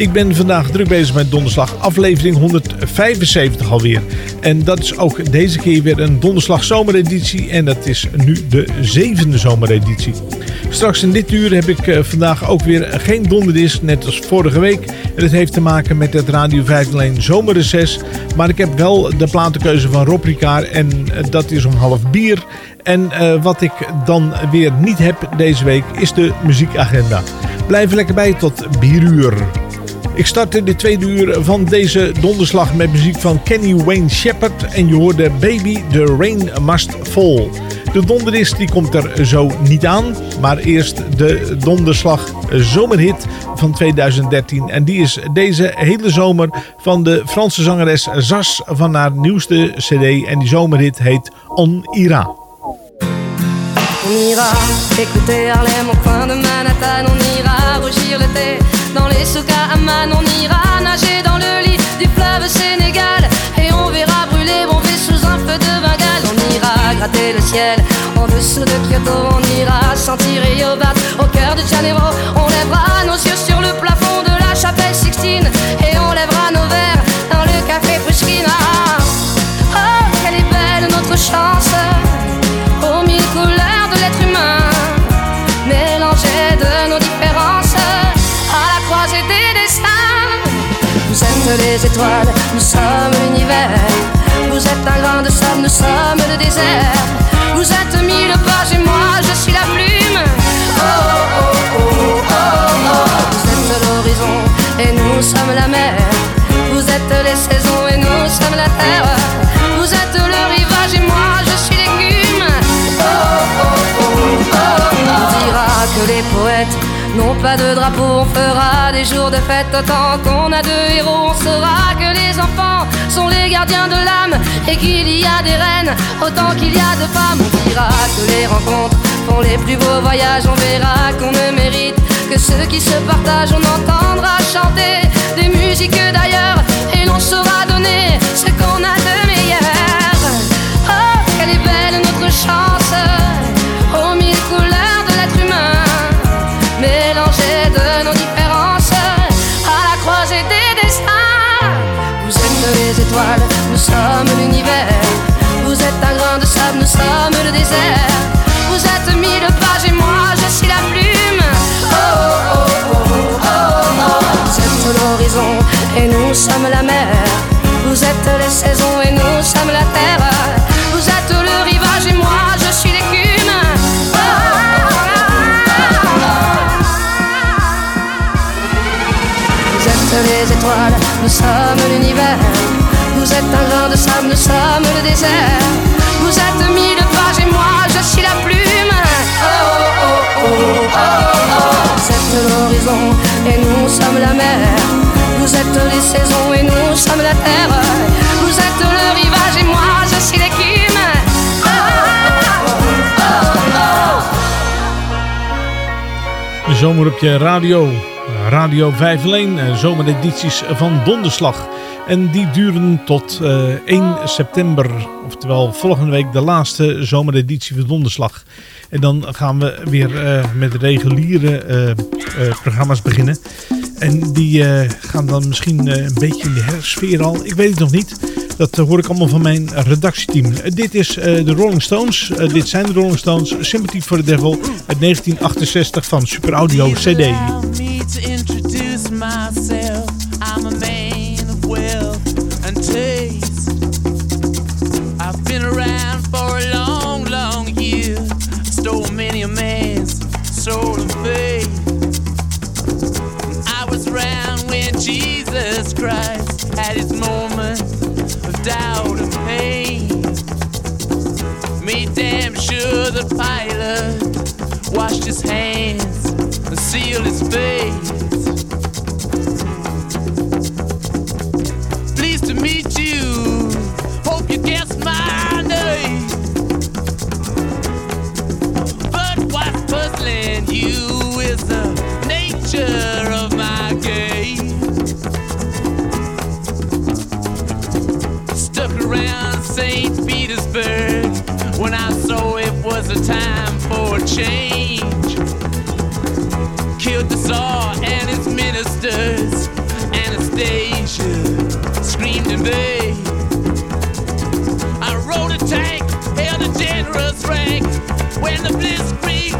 Ik ben vandaag druk bezig met donderslag aflevering 175 alweer. En dat is ook deze keer weer een donderslag zomereditie. En dat is nu de zevende zomereditie. Straks in dit uur heb ik uh, vandaag ook weer geen donderdis, net als vorige week. En dat heeft te maken met het Radio 5 alleen zomerreces. Maar ik heb wel de platenkeuze van Rob en uh, dat is om half bier. En uh, wat ik dan weer niet heb deze week is de muziekagenda. Blijf lekker bij tot bieruur. Ik startte de tweede uur van deze donderslag met muziek van Kenny Wayne Shepherd. En je hoorde Baby, The Rain Must Fall. De donderdist die komt er zo niet aan. Maar eerst de donderslag zomerhit van 2013. En die is deze hele zomer van de Franse zangeres Zas van haar nieuwste cd. En die zomerhit heet On Ira. On ira écouter Harlem au coin de Manhattan, on ira rougir le thé dans les souks à on ira nager dans le lit du fleuve Sénégal et on verra brûler bomber sous un feu de Bengale. On ira gratter le ciel en dessous de Kyoto, on ira sentir Yobat au cœur de Janeiro. On lèvera nos yeux sur le plafond de la chapelle Sixtine les nous sommes l'univers. Vous êtes un grain de nous sommes le désert. Vous êtes mille pages et moi je suis la plume. Oh oh oh oh. oh. Vous êtes l'horizon et nous sommes la mer. Vous êtes les saisons et nous sommes la terre. Pas de drapeau, on fera des jours de fête autant qu'on a de héros. On saura que les enfants sont les gardiens de l'âme et qu'il y a des reines autant qu'il y a de femmes. On dira que les rencontres font les plus beaux voyages. On verra qu'on ne mérite que ceux qui se partagent. On entendra chanter des musiques d'ailleurs et l'on saura donner sommes le désert. Vous êtes mille pages et moi je suis la plume. Oh oh oh oh oh. Vous êtes l'horizon et nous sommes la mer. Vous êtes les saisons et nous sommes la terre. Vous êtes le rivage et moi je suis l'écume. Vous êtes les étoiles, nous sommes l'univers. Vous êtes un grain de sable, nous sommes le désert. Vous êtes l'horizon et nous sommes la mer. Vous êtes les saisons et nous sommes la terre. Vous êtes le rivage et moi je suis l'écume. Zomer op je radio. Radio 5 Leen, eh, zomeredities van Donderslag. En die duren tot uh, 1 september, oftewel volgende week de laatste zomereditie van Donderslag. En dan gaan we weer uh, met reguliere uh, programma's beginnen. En die gaan dan misschien een beetje in de hersfeer al. Ik weet het nog niet. Dat hoor ik allemaal van mijn redactieteam. dit is de Rolling Stones. dit zijn de Rolling Stones. Sympathy for the Devil uit 1968 van Super Audio CD. myself. Soul faith. I was around when Jesus Christ had his moment of doubt and pain. Made damn sure the pilot washed his hands and sealed his face. St. Petersburg when I saw it was a time for a change. Killed the Tsar and his ministers. Anastasia screamed in vain. I rode a tank, held a generous rank when the blitzkrieg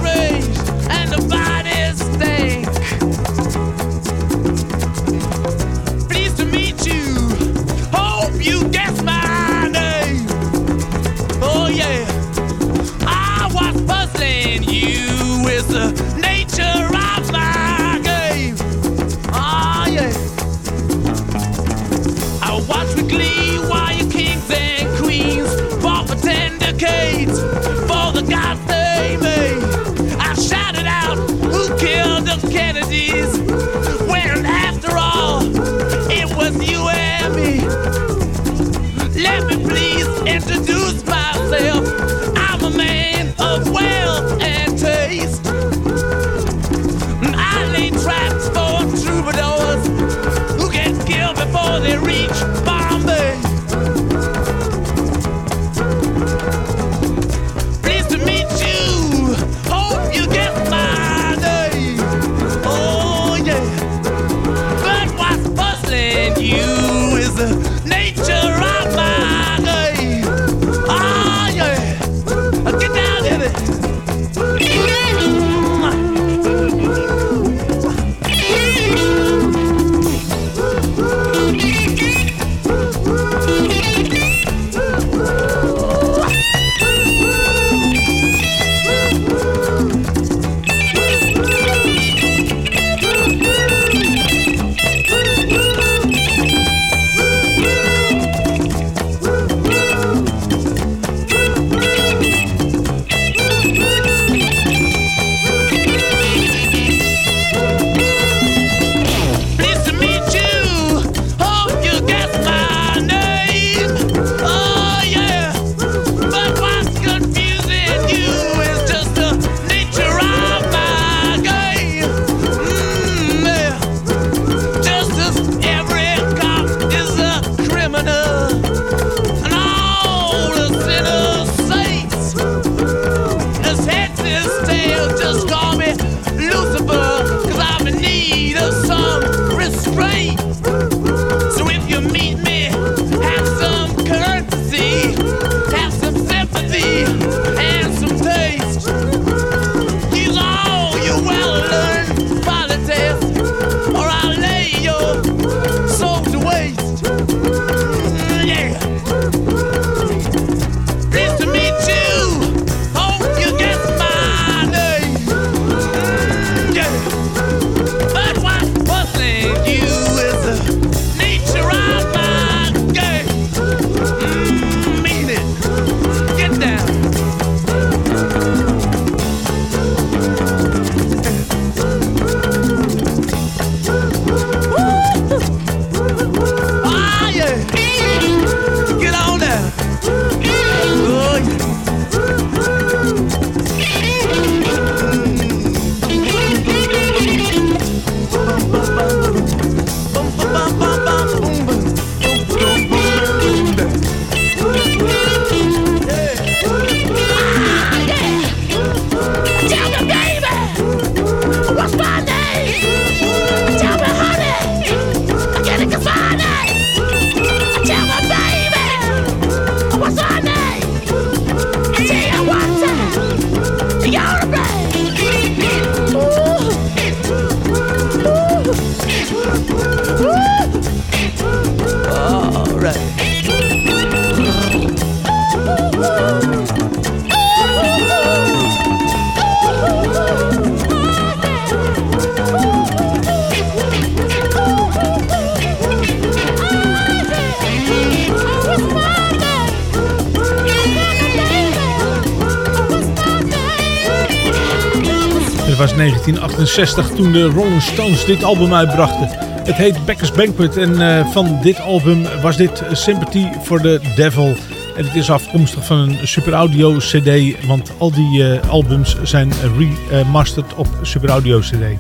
1968 toen de Rolling Stones dit album uitbrachten. Het heet Becker's Banquet en eh, van dit album was dit Sympathy for the Devil. En het is afkomstig van een Super Audio CD, want al die eh, albums zijn remastered op Super Audio CD.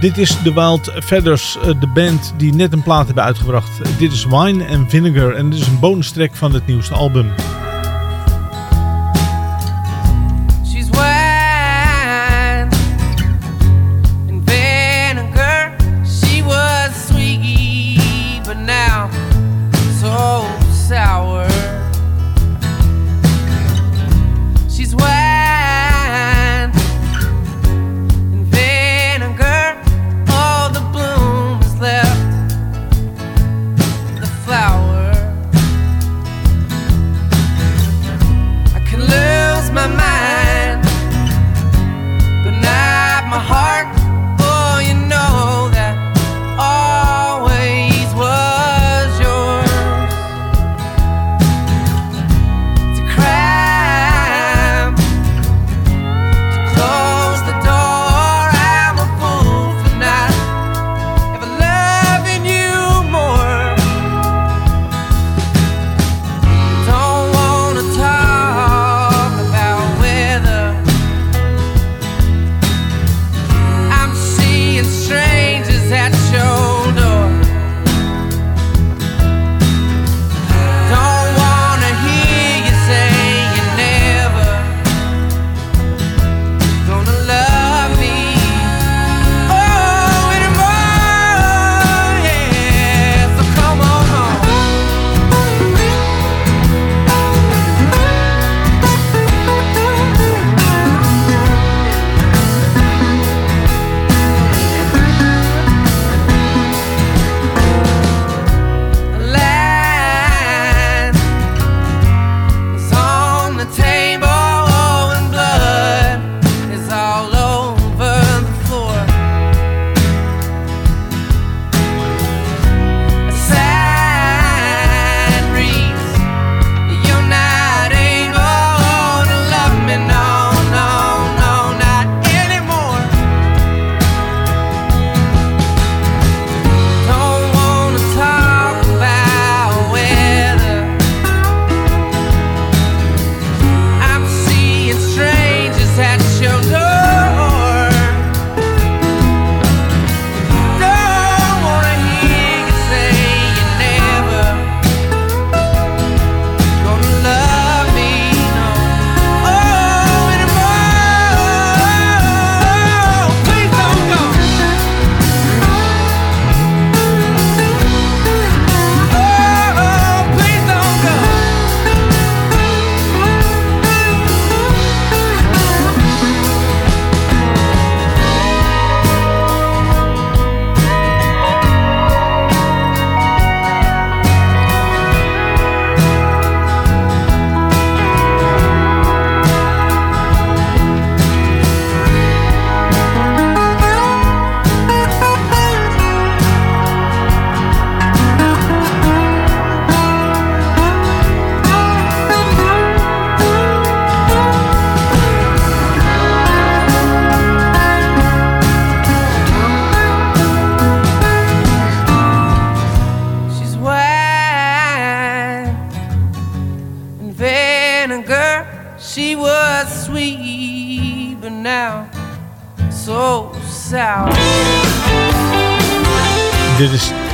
Dit is The Wild Feathers, eh, de band die net een plaat hebben uitgebracht. Dit is Wine and Vinegar en dit is een bonustrack van het nieuwste album.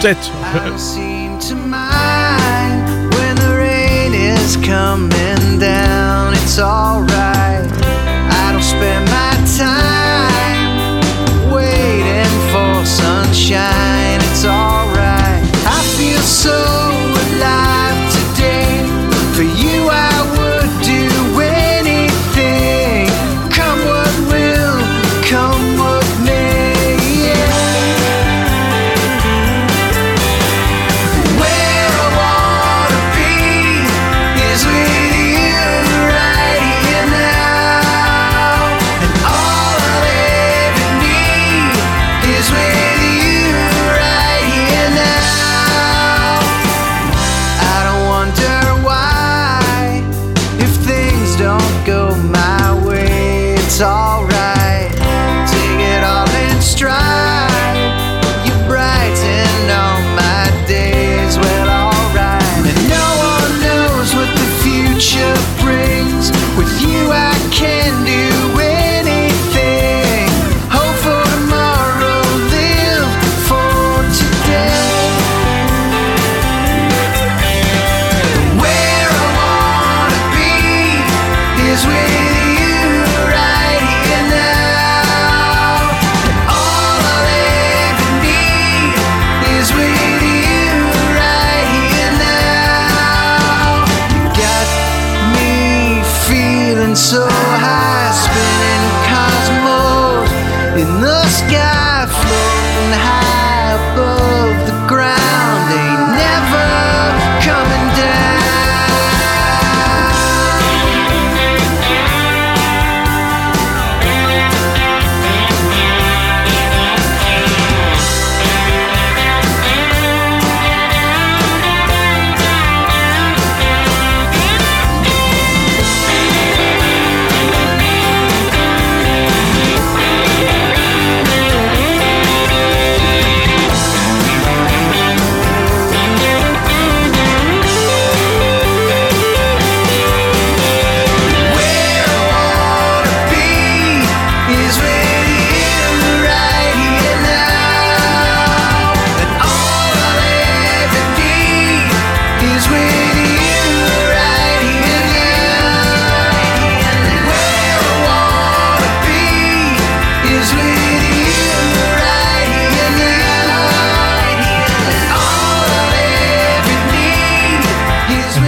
Dit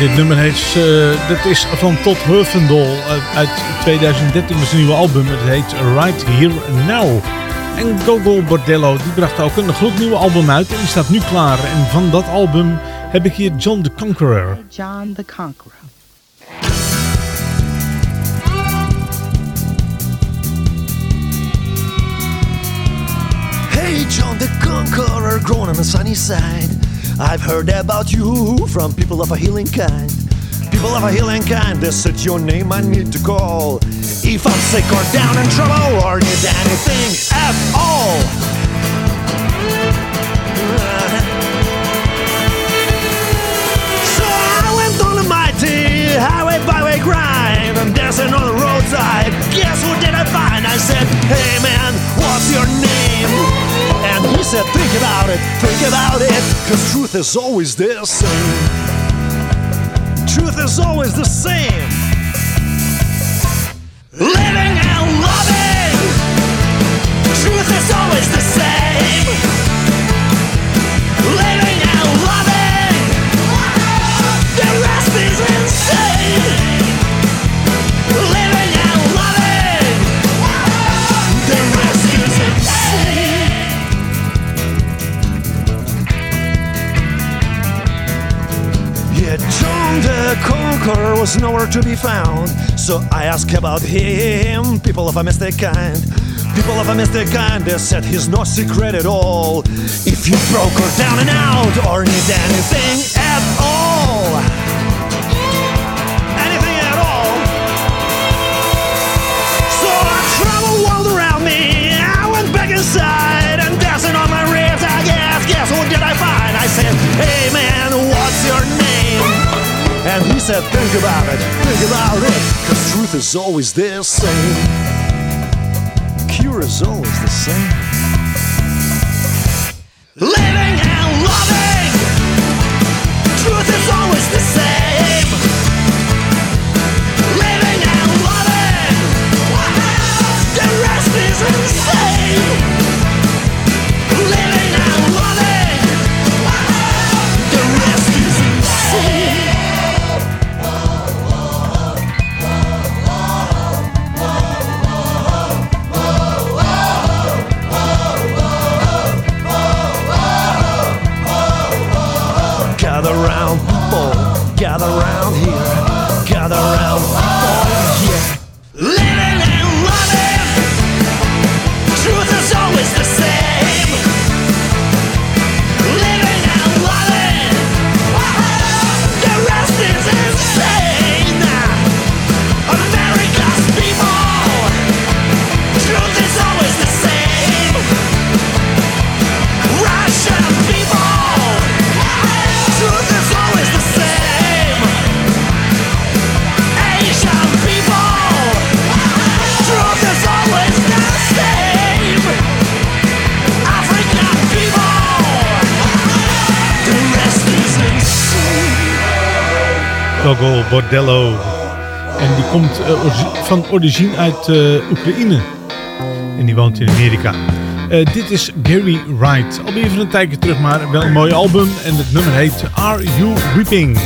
dit nummer heet, eh, dat is van Todd Hurfendal uit, uit 2013 met zijn nieuwe album. Het heet Right Here Now. En Gogo Bordello die bracht ook een gloednieuwe album uit en die staat nu klaar. En van dat album heb ik hier John the Conqueror. John the Conqueror. Hey, John the Conqueror, grown on the sunny side. I've heard about you from people of a healing kind. People of a healing kind, this is your name I need to call. If I'm sick or down in trouble or need anything at all. So I went on a mighty highway byway grind and dancing on the roadside. Guess who did I find? I said, Hey man, what's your name? And he said, Think about it, think about it, cause truth is always the same. Truth is always the same. Living and loving, truth is always the same. The Conqueror was nowhere to be found. So I asked about him, people of a mystic kind. People of a mystic kind, they said he's no secret at all. If you broke her down and out, or need anything at all. Anything at all. So I traveled world around me. I went back inside and dancing on my ribs. I guess, guess what did I find? I said, Hey man, what's your name? And he said, Think about it, think about it. Cause truth is always the same. Cure is always the same. Living and loving. Truth is always the same. Living and loving. The rest is insane. Bordello. En die komt eh, van origine uit eh, Oekraïne. En die woont in Amerika. Eh, dit is Gary Wright. Alweer van een tijdje terug, maar wel een mooi album. En het nummer heet Are You Weeping?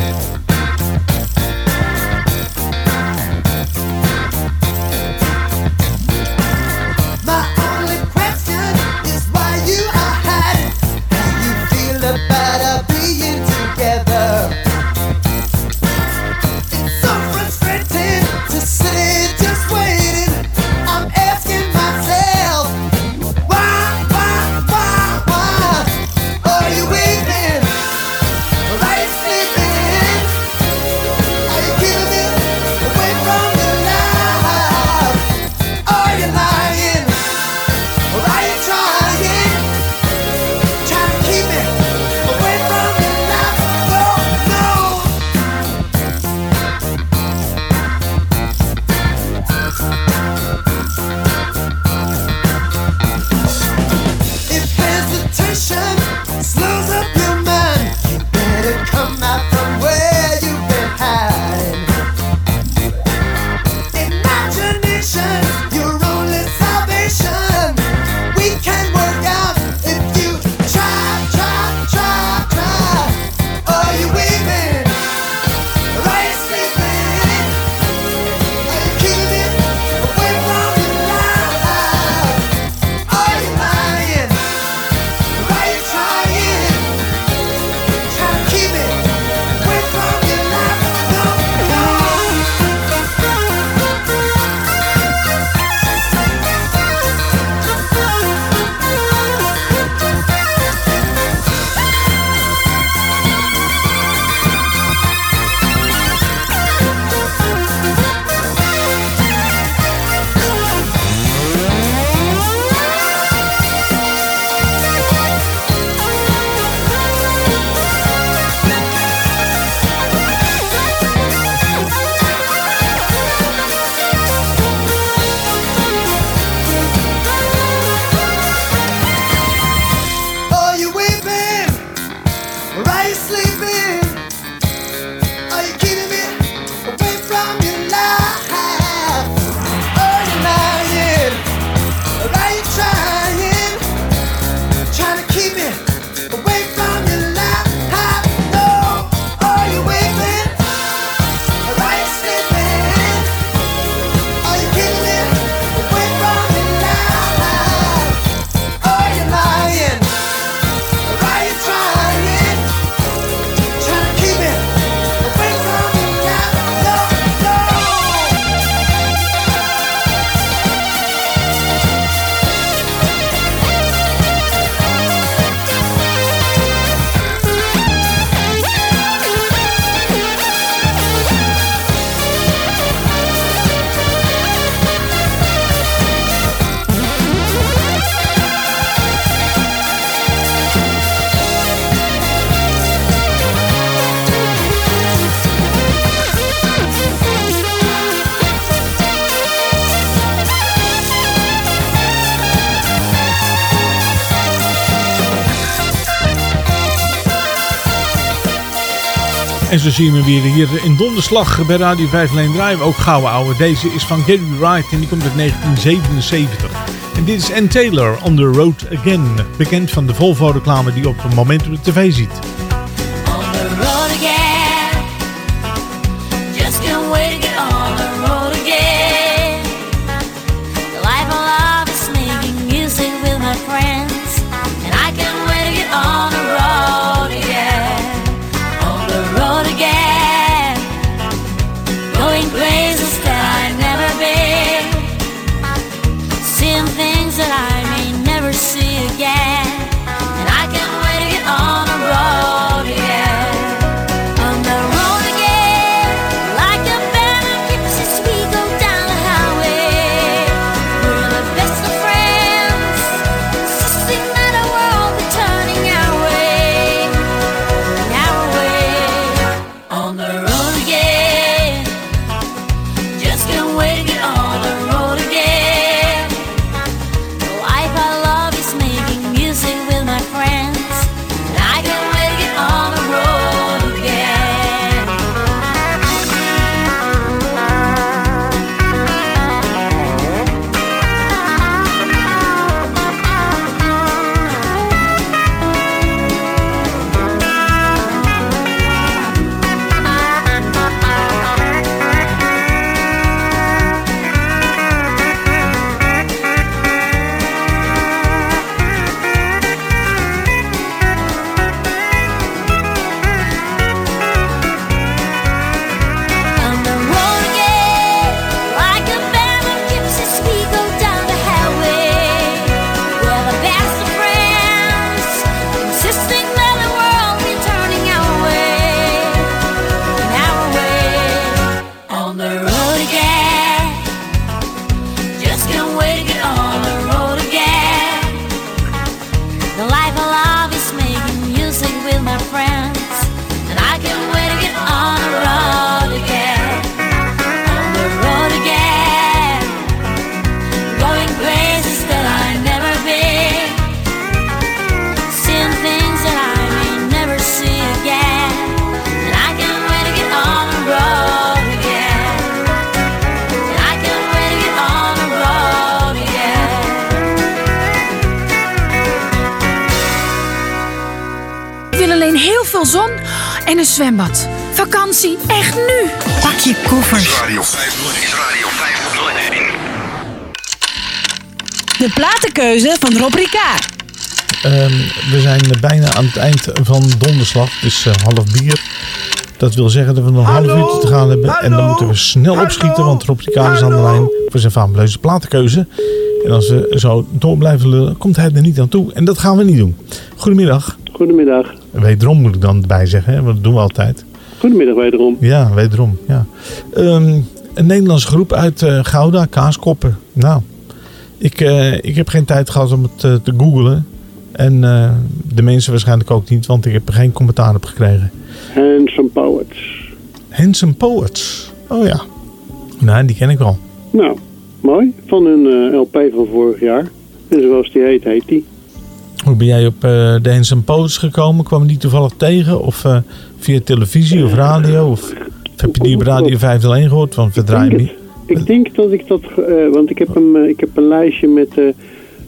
Zo zien we weer hier in donderslag bij Radio 5 Lane Drive. Ook gouden ouwe. Deze is van Gary Wright en die komt uit 1977. En dit is Ann Taylor, On The Road Again. Bekend van de Volvo reclame die op het moment op de tv ziet. waiting. Van Rob Ricard. Ehm, we zijn bijna aan het eind van donderslag. Het is eh, half bier. Dat wil zeggen dat we nog een half uurtje te gaan hebben. en dan moeten we snel opschieten. Want Rob Ricard is aan de lijn voor zijn fameuze platenkeuze. En als we zo door blijven lullen, komt hij er niet aan toe. En dat gaan we niet doen. Goedemiddag. Goedemiddag. Wederom moet ik dan erbij zeggen. Hè? Want dat doen we altijd. Goedemiddag wederom. Ja, wederom. Ja. Ehm, een Nederlandse groep uit eh, Gouda, Kaaskoppen. Nou, ik, eh, ik heb geen tijd gehad om het eh, te googlen. En eh, de mensen waarschijnlijk ook niet, want ik heb er geen commentaar op gekregen. Handsome Poets. Handsome Poets. Oh ja. Nou, die ken ik wel. Nou, mooi. Van eh, LP van vorig jaar. En zoals die heet, heet die. Hoe ben jij op eh, de Handsome Poets gekomen? Kwam je die toevallig tegen? Of via televisie of radio? Of, of heb je die op Radio 501 gehoord? Want we draaien niet. Ik denk dat ik dat... eh, want ik heb, een, eh, ik heb een lijstje met... eh,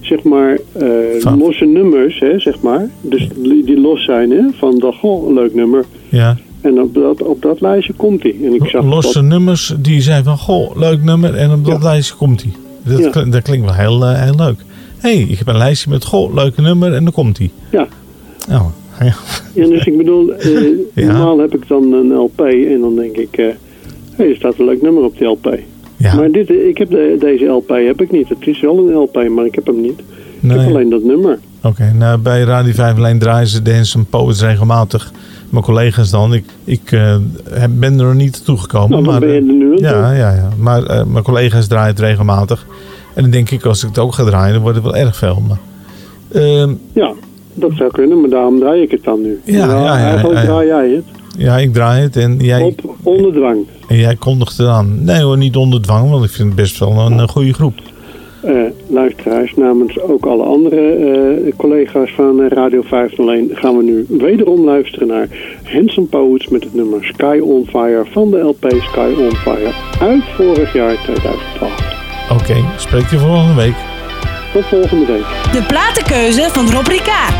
zeg maar, losse nummers, hè, zeg maar. Dus die, los zijn, hè. Van, dat, goh, een leuk nummer. Ja. En op dat, op dat lijstje komt hij. En ik zag Losse dat, nummers die zijn van, goh, leuk nummer. En op dat lijstje komt hij. Dat, Ja. klinkt, dat klinkt wel heel, heel leuk. Hé, hey, ik heb een lijstje met, goh, leuke nummer. En dan komt hij. Ja. Oh, ja. Ja, dus ik bedoel, eh, normaal heb ik dan een LP en dan denk ik, eh hey, er staat een leuk nummer op die LP. Maar dit, eh, ik heb de, deze LP heb ik niet. Het is wel een LP, maar ik heb hem niet. Ik heb alleen dat nummer. Oké, nou bij Radio 5 alleen draaien ze Dance Poets regelmatig. Mijn collega's dan. Ik, ik eh, ben er nog niet toe gekomen. Nou, maar, ben je eh, er nu aan Ja, ja, ja. Maar mijn collega's draaien het regelmatig. En dan denk ik, als ik het ook ga draaien, dan wordt het wel erg veel. Maar, ehm, Ja, dat zou kunnen, maar daarom draai ik het dan nu. Ja, ja, ja, Eigenlijk ja. draai jij het. Ja, ik draai het en jij, Op onder dwang. en jij kondigt het aan. Nee hoor, niet onder dwang, want ik vind het best wel een, goede groep. eh, luisteraars, namens ook alle andere eh, collega's van eh, Radio 501 gaan we nu wederom luisteren naar Handsome Poets met het nummer Sky on Fire van de LP Sky on Fire uit vorig jaar 2012. Oké, spreek je volgende week. Tot volgende week. De platenkeuze van Rob Ricard.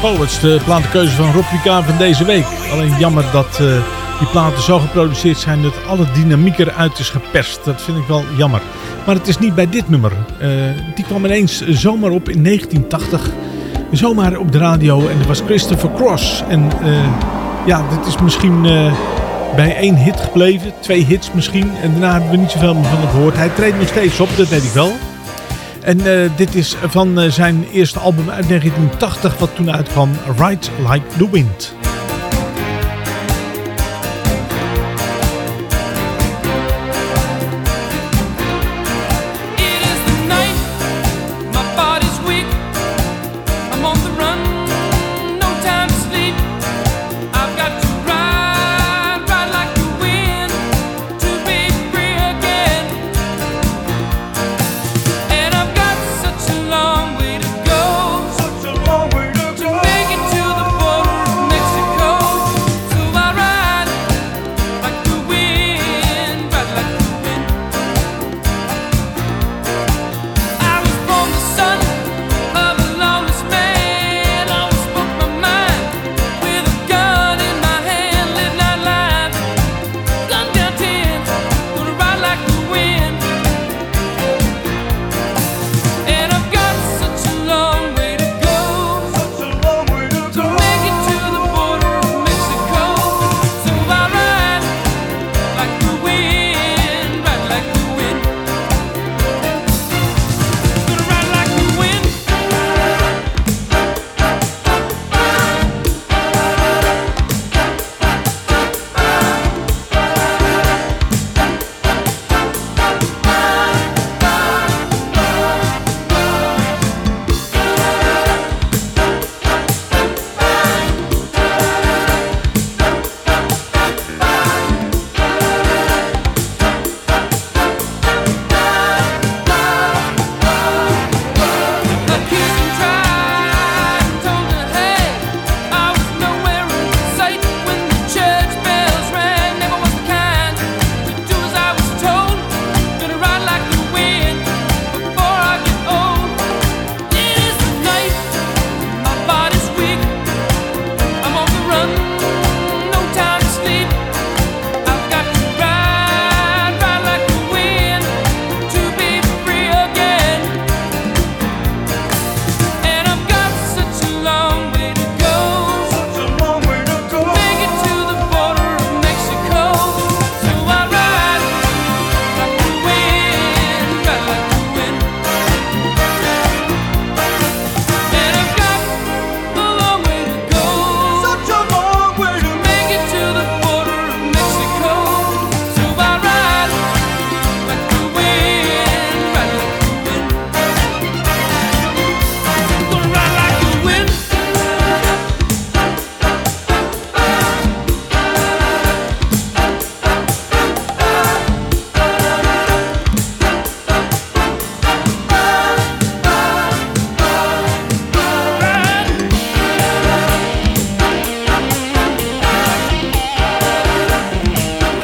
Poets, de platenkeuze van Rob Ricard van deze week. Alleen jammer dat eh, die platen zo geproduceerd zijn dat alle dynamiek eruit is geperst. Dat vind ik wel jammer. Maar het is niet bij dit nummer. Eh, die kwam ineens zomaar op in 1980. Zomaar op de radio en dat was Christopher Cross. En eh, ja, dit is misschien bij één hit gebleven. Twee hits misschien. En daarna hebben we niet zoveel meer van hem gehoord. Hij treedt nog steeds op, dat weet ik wel. En eh, dit is van eh, zijn eerste album uit 1980, wat toen uitkwam, Ride Like the Wind.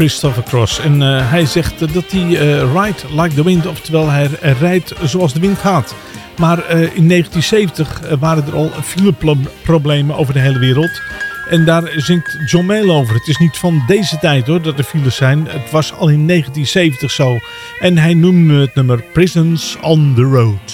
Christopher. En uh, hij zegt dat hij uh, ride like the wind, oftewel hij rijdt zoals de wind gaat. Maar uh, in 1970 waren er al fileproblemen over de hele wereld. En daar zingt John Mayall over. Het is niet van deze tijd hoor dat er files zijn. Het was al in 1970 zo. En hij noemde het nummer Prisons on the Road.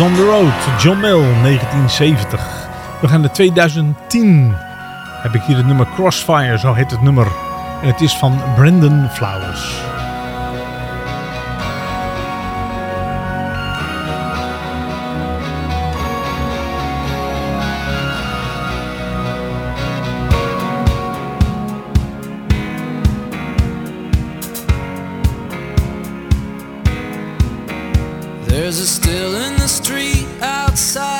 On the Road, John Mill, 1970. We gaan naar 2010. Heb ik hier het nummer Crossfire, zo heet het nummer. En het is van Brandon Flowers. Keeping secrets on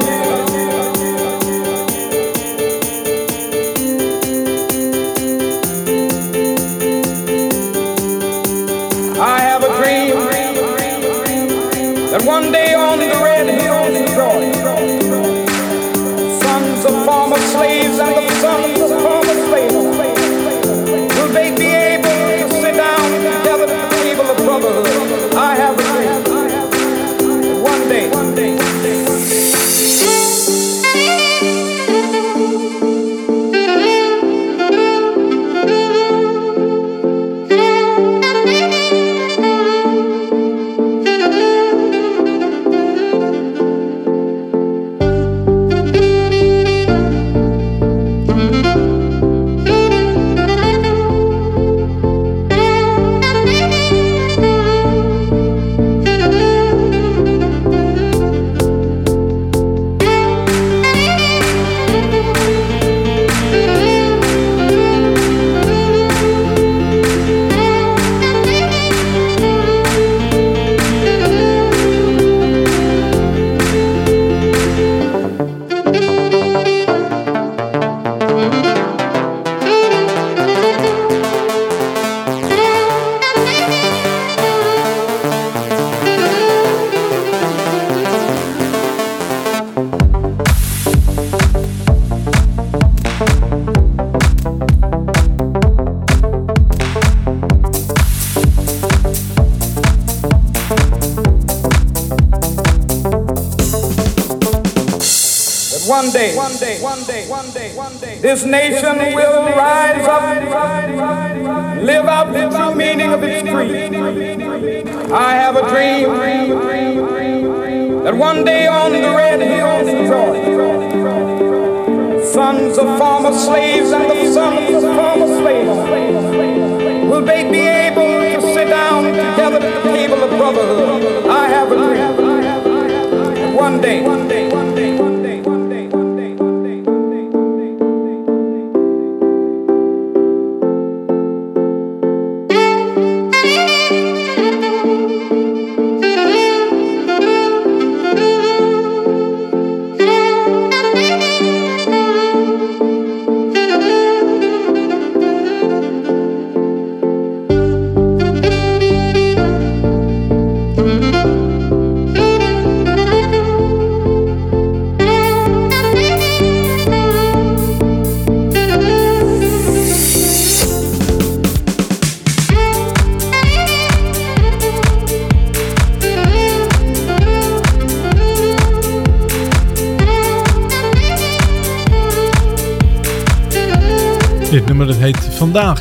this nation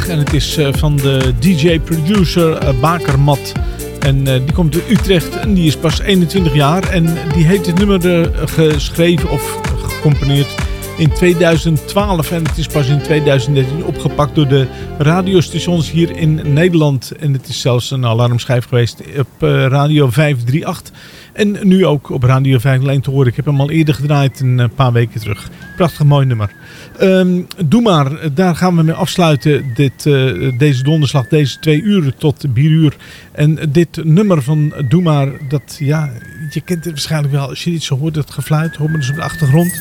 En het is eh, van de DJ-producer eh, Bakermat. En eh, die komt uit Utrecht en die is pas 21 jaar. En die heeft dit nummer geschreven of gecomponeerd in 2012. En het is pas in 2013 opgepakt door de radiostations hier in Nederland. En het is zelfs een alarmschijf geweest op Radio 538. En nu ook op Radio 5 te horen. Ik heb hem al eerder gedraaid, een paar weken terug. Prachtig mooi nummer. Ehm, doe maar, daar gaan we mee afsluiten dit, eh, deze donderslag, deze twee uren tot vier uur. En dit nummer van Doe maar, dat ja, je kent het waarschijnlijk wel. Als je dit zo hoort, dat gefluit, men dus op de achtergrond.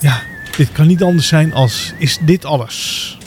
Ja, dit kan niet anders zijn als is dit alles.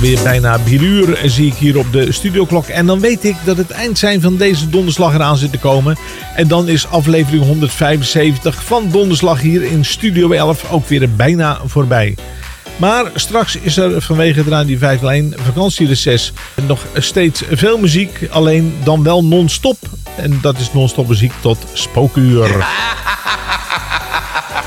Alweer bijna 4 uur, zie ik hier op de studioklok. En dan weet ik dat het eind zijn van deze donderslag eraan zit te komen. En dan is aflevering 175 van Donderslag hier in Studio 11 ook weer bijna voorbij. Maar straks is er vanwege het Radio 501 vakantiereces nog steeds veel muziek. Alleen dan wel non-stop. En dat is non-stop muziek tot spookuur.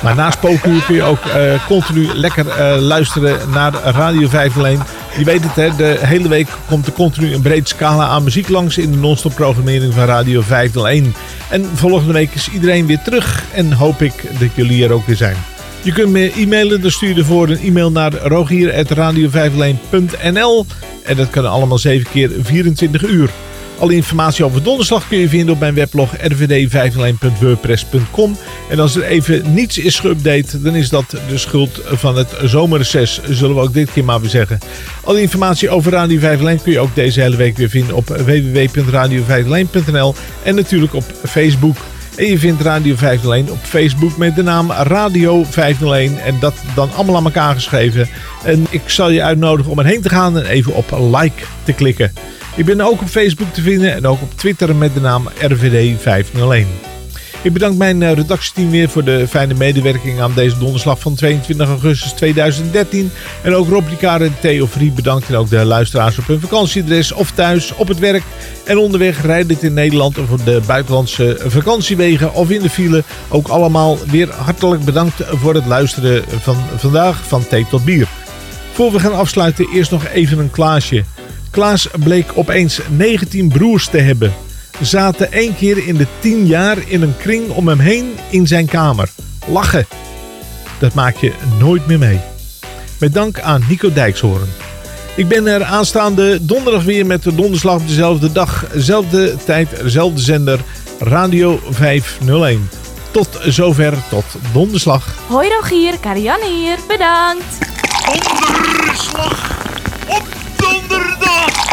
Maar na spookuur kun je ook eh, continu lekker eh, luisteren naar Radio 501. Je weet het, hè, de hele week komt er continu een breed scala aan muziek langs in de non-stop programmering van Radio 501. En volgende week is iedereen weer terug en hoop ik dat jullie er ook weer zijn. Je kunt me e-mailen, dan stuur je ervoor een e-mail naar rogier.radio501.nl en dat kan allemaal 7 keer 24 uur. Alle informatie over donderslag kun je vinden op mijn weblog rvd501.wordpress.com. En als er even niets is geüpdate, dan is dat de schuld van het zomerreces, zullen we ook dit keer maar weer zeggen. Alle informatie over Radio 501 kun je ook deze hele week weer vinden op www.radio501.nl en natuurlijk op Facebook. En je vindt Radio 501 op Facebook met de naam Radio 501. En dat dan allemaal aan elkaar geschreven. En ik zal je uitnodigen om erheen te gaan en even op like te klikken. Ik ben ook op Facebook te vinden en ook op Twitter met de naam RVD 501. Ik bedank mijn eh, redactieteam weer voor de fijne medewerking aan deze donderslag van 22 augustus 2013. En ook Rob Ricard en Theo Vrie bedankt. En ook de luisteraars op hun vakantieadres of thuis, op het werk en onderweg rijdend in Nederland of op de buitenlandse vakantiewegen of in de file. Ook allemaal weer hartelijk bedankt voor het luisteren van vandaag van thee tot bier. Voor we gaan afsluiten eerst nog even een Klaasje. Klaas bleek opeens 19 broers te hebben. Zaten één keer in de 10 jaar in een kring om hem heen in zijn kamer. Lachen. Dat maak je nooit meer mee. Met dank aan Nico Dijkshoorn. Ik ben er aanstaande donderdag weer met de donderslag op dezelfde dag, dezelfde tijd, dezelfde zender, Radio 501. Tot zover, tot donderslag. Hoi Rogier, Karianne hier. Bedankt. Donderslag op donderdag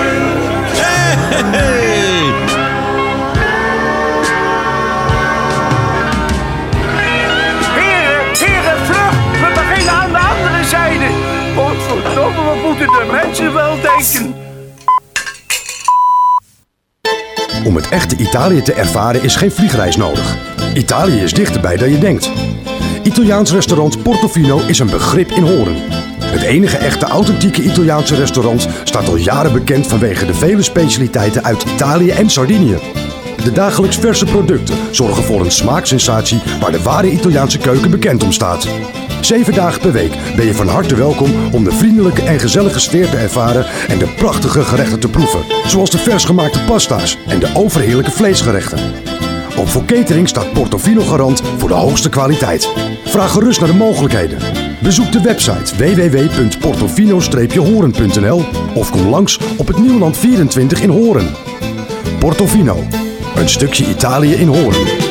Wat moeten de mensen wel denken? Om het echte Italië te ervaren is geen vliegreis nodig. Italië is dichterbij dan je denkt. Italiaans restaurant Portofino is een begrip in Horen. Het enige echte authentieke Italiaanse restaurant staat al jaren bekend vanwege de vele specialiteiten uit Italië en Sardinië. De dagelijks verse producten zorgen voor een smaaksensatie waar de ware Italiaanse keuken bekend om staat. Zeven dagen per week ben je van harte welkom om de vriendelijke en gezellige sfeer te ervaren en de prachtige gerechten te proeven. Zoals de vers gemaakte pasta's en de overheerlijke vleesgerechten. Ook voor catering staat Portofino garant voor de hoogste kwaliteit. Vraag gerust naar de mogelijkheden. Bezoek de website www.portofino-horen.nl of kom langs op het Nieuwland 24 in Horen. Portofino, een stukje Italië in Horen.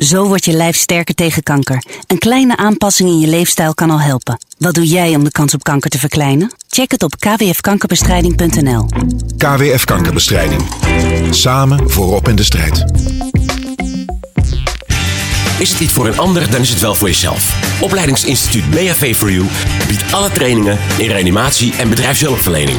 Zo wordt je lijf sterker tegen kanker. Een kleine aanpassing in je leefstijl kan al helpen. Wat doe jij om de kans op kanker te verkleinen? Check het op kwfkankerbestrijding.nl. KWF Kankerbestrijding. Samen voorop in de strijd. Is het niet voor een ander, dan is het wel voor jezelf. Opleidingsinstituut BHV for You biedt alle trainingen in reanimatie en bedrijfshulpverlening.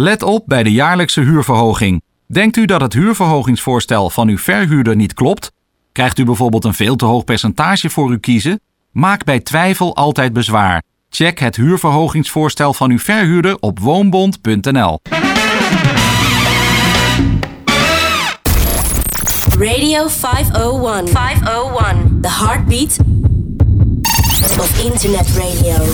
Let op bij de jaarlijkse huurverhoging. Denkt u dat het huurverhogingsvoorstel van uw verhuurder niet klopt? Krijgt u bijvoorbeeld een veel te hoog percentage voor uw kiezen? Maak bij twijfel altijd bezwaar. Check het huurverhogingsvoorstel van uw verhuurder op woonbond.nl. Radio 501. 501. The heartbeat of internet radio.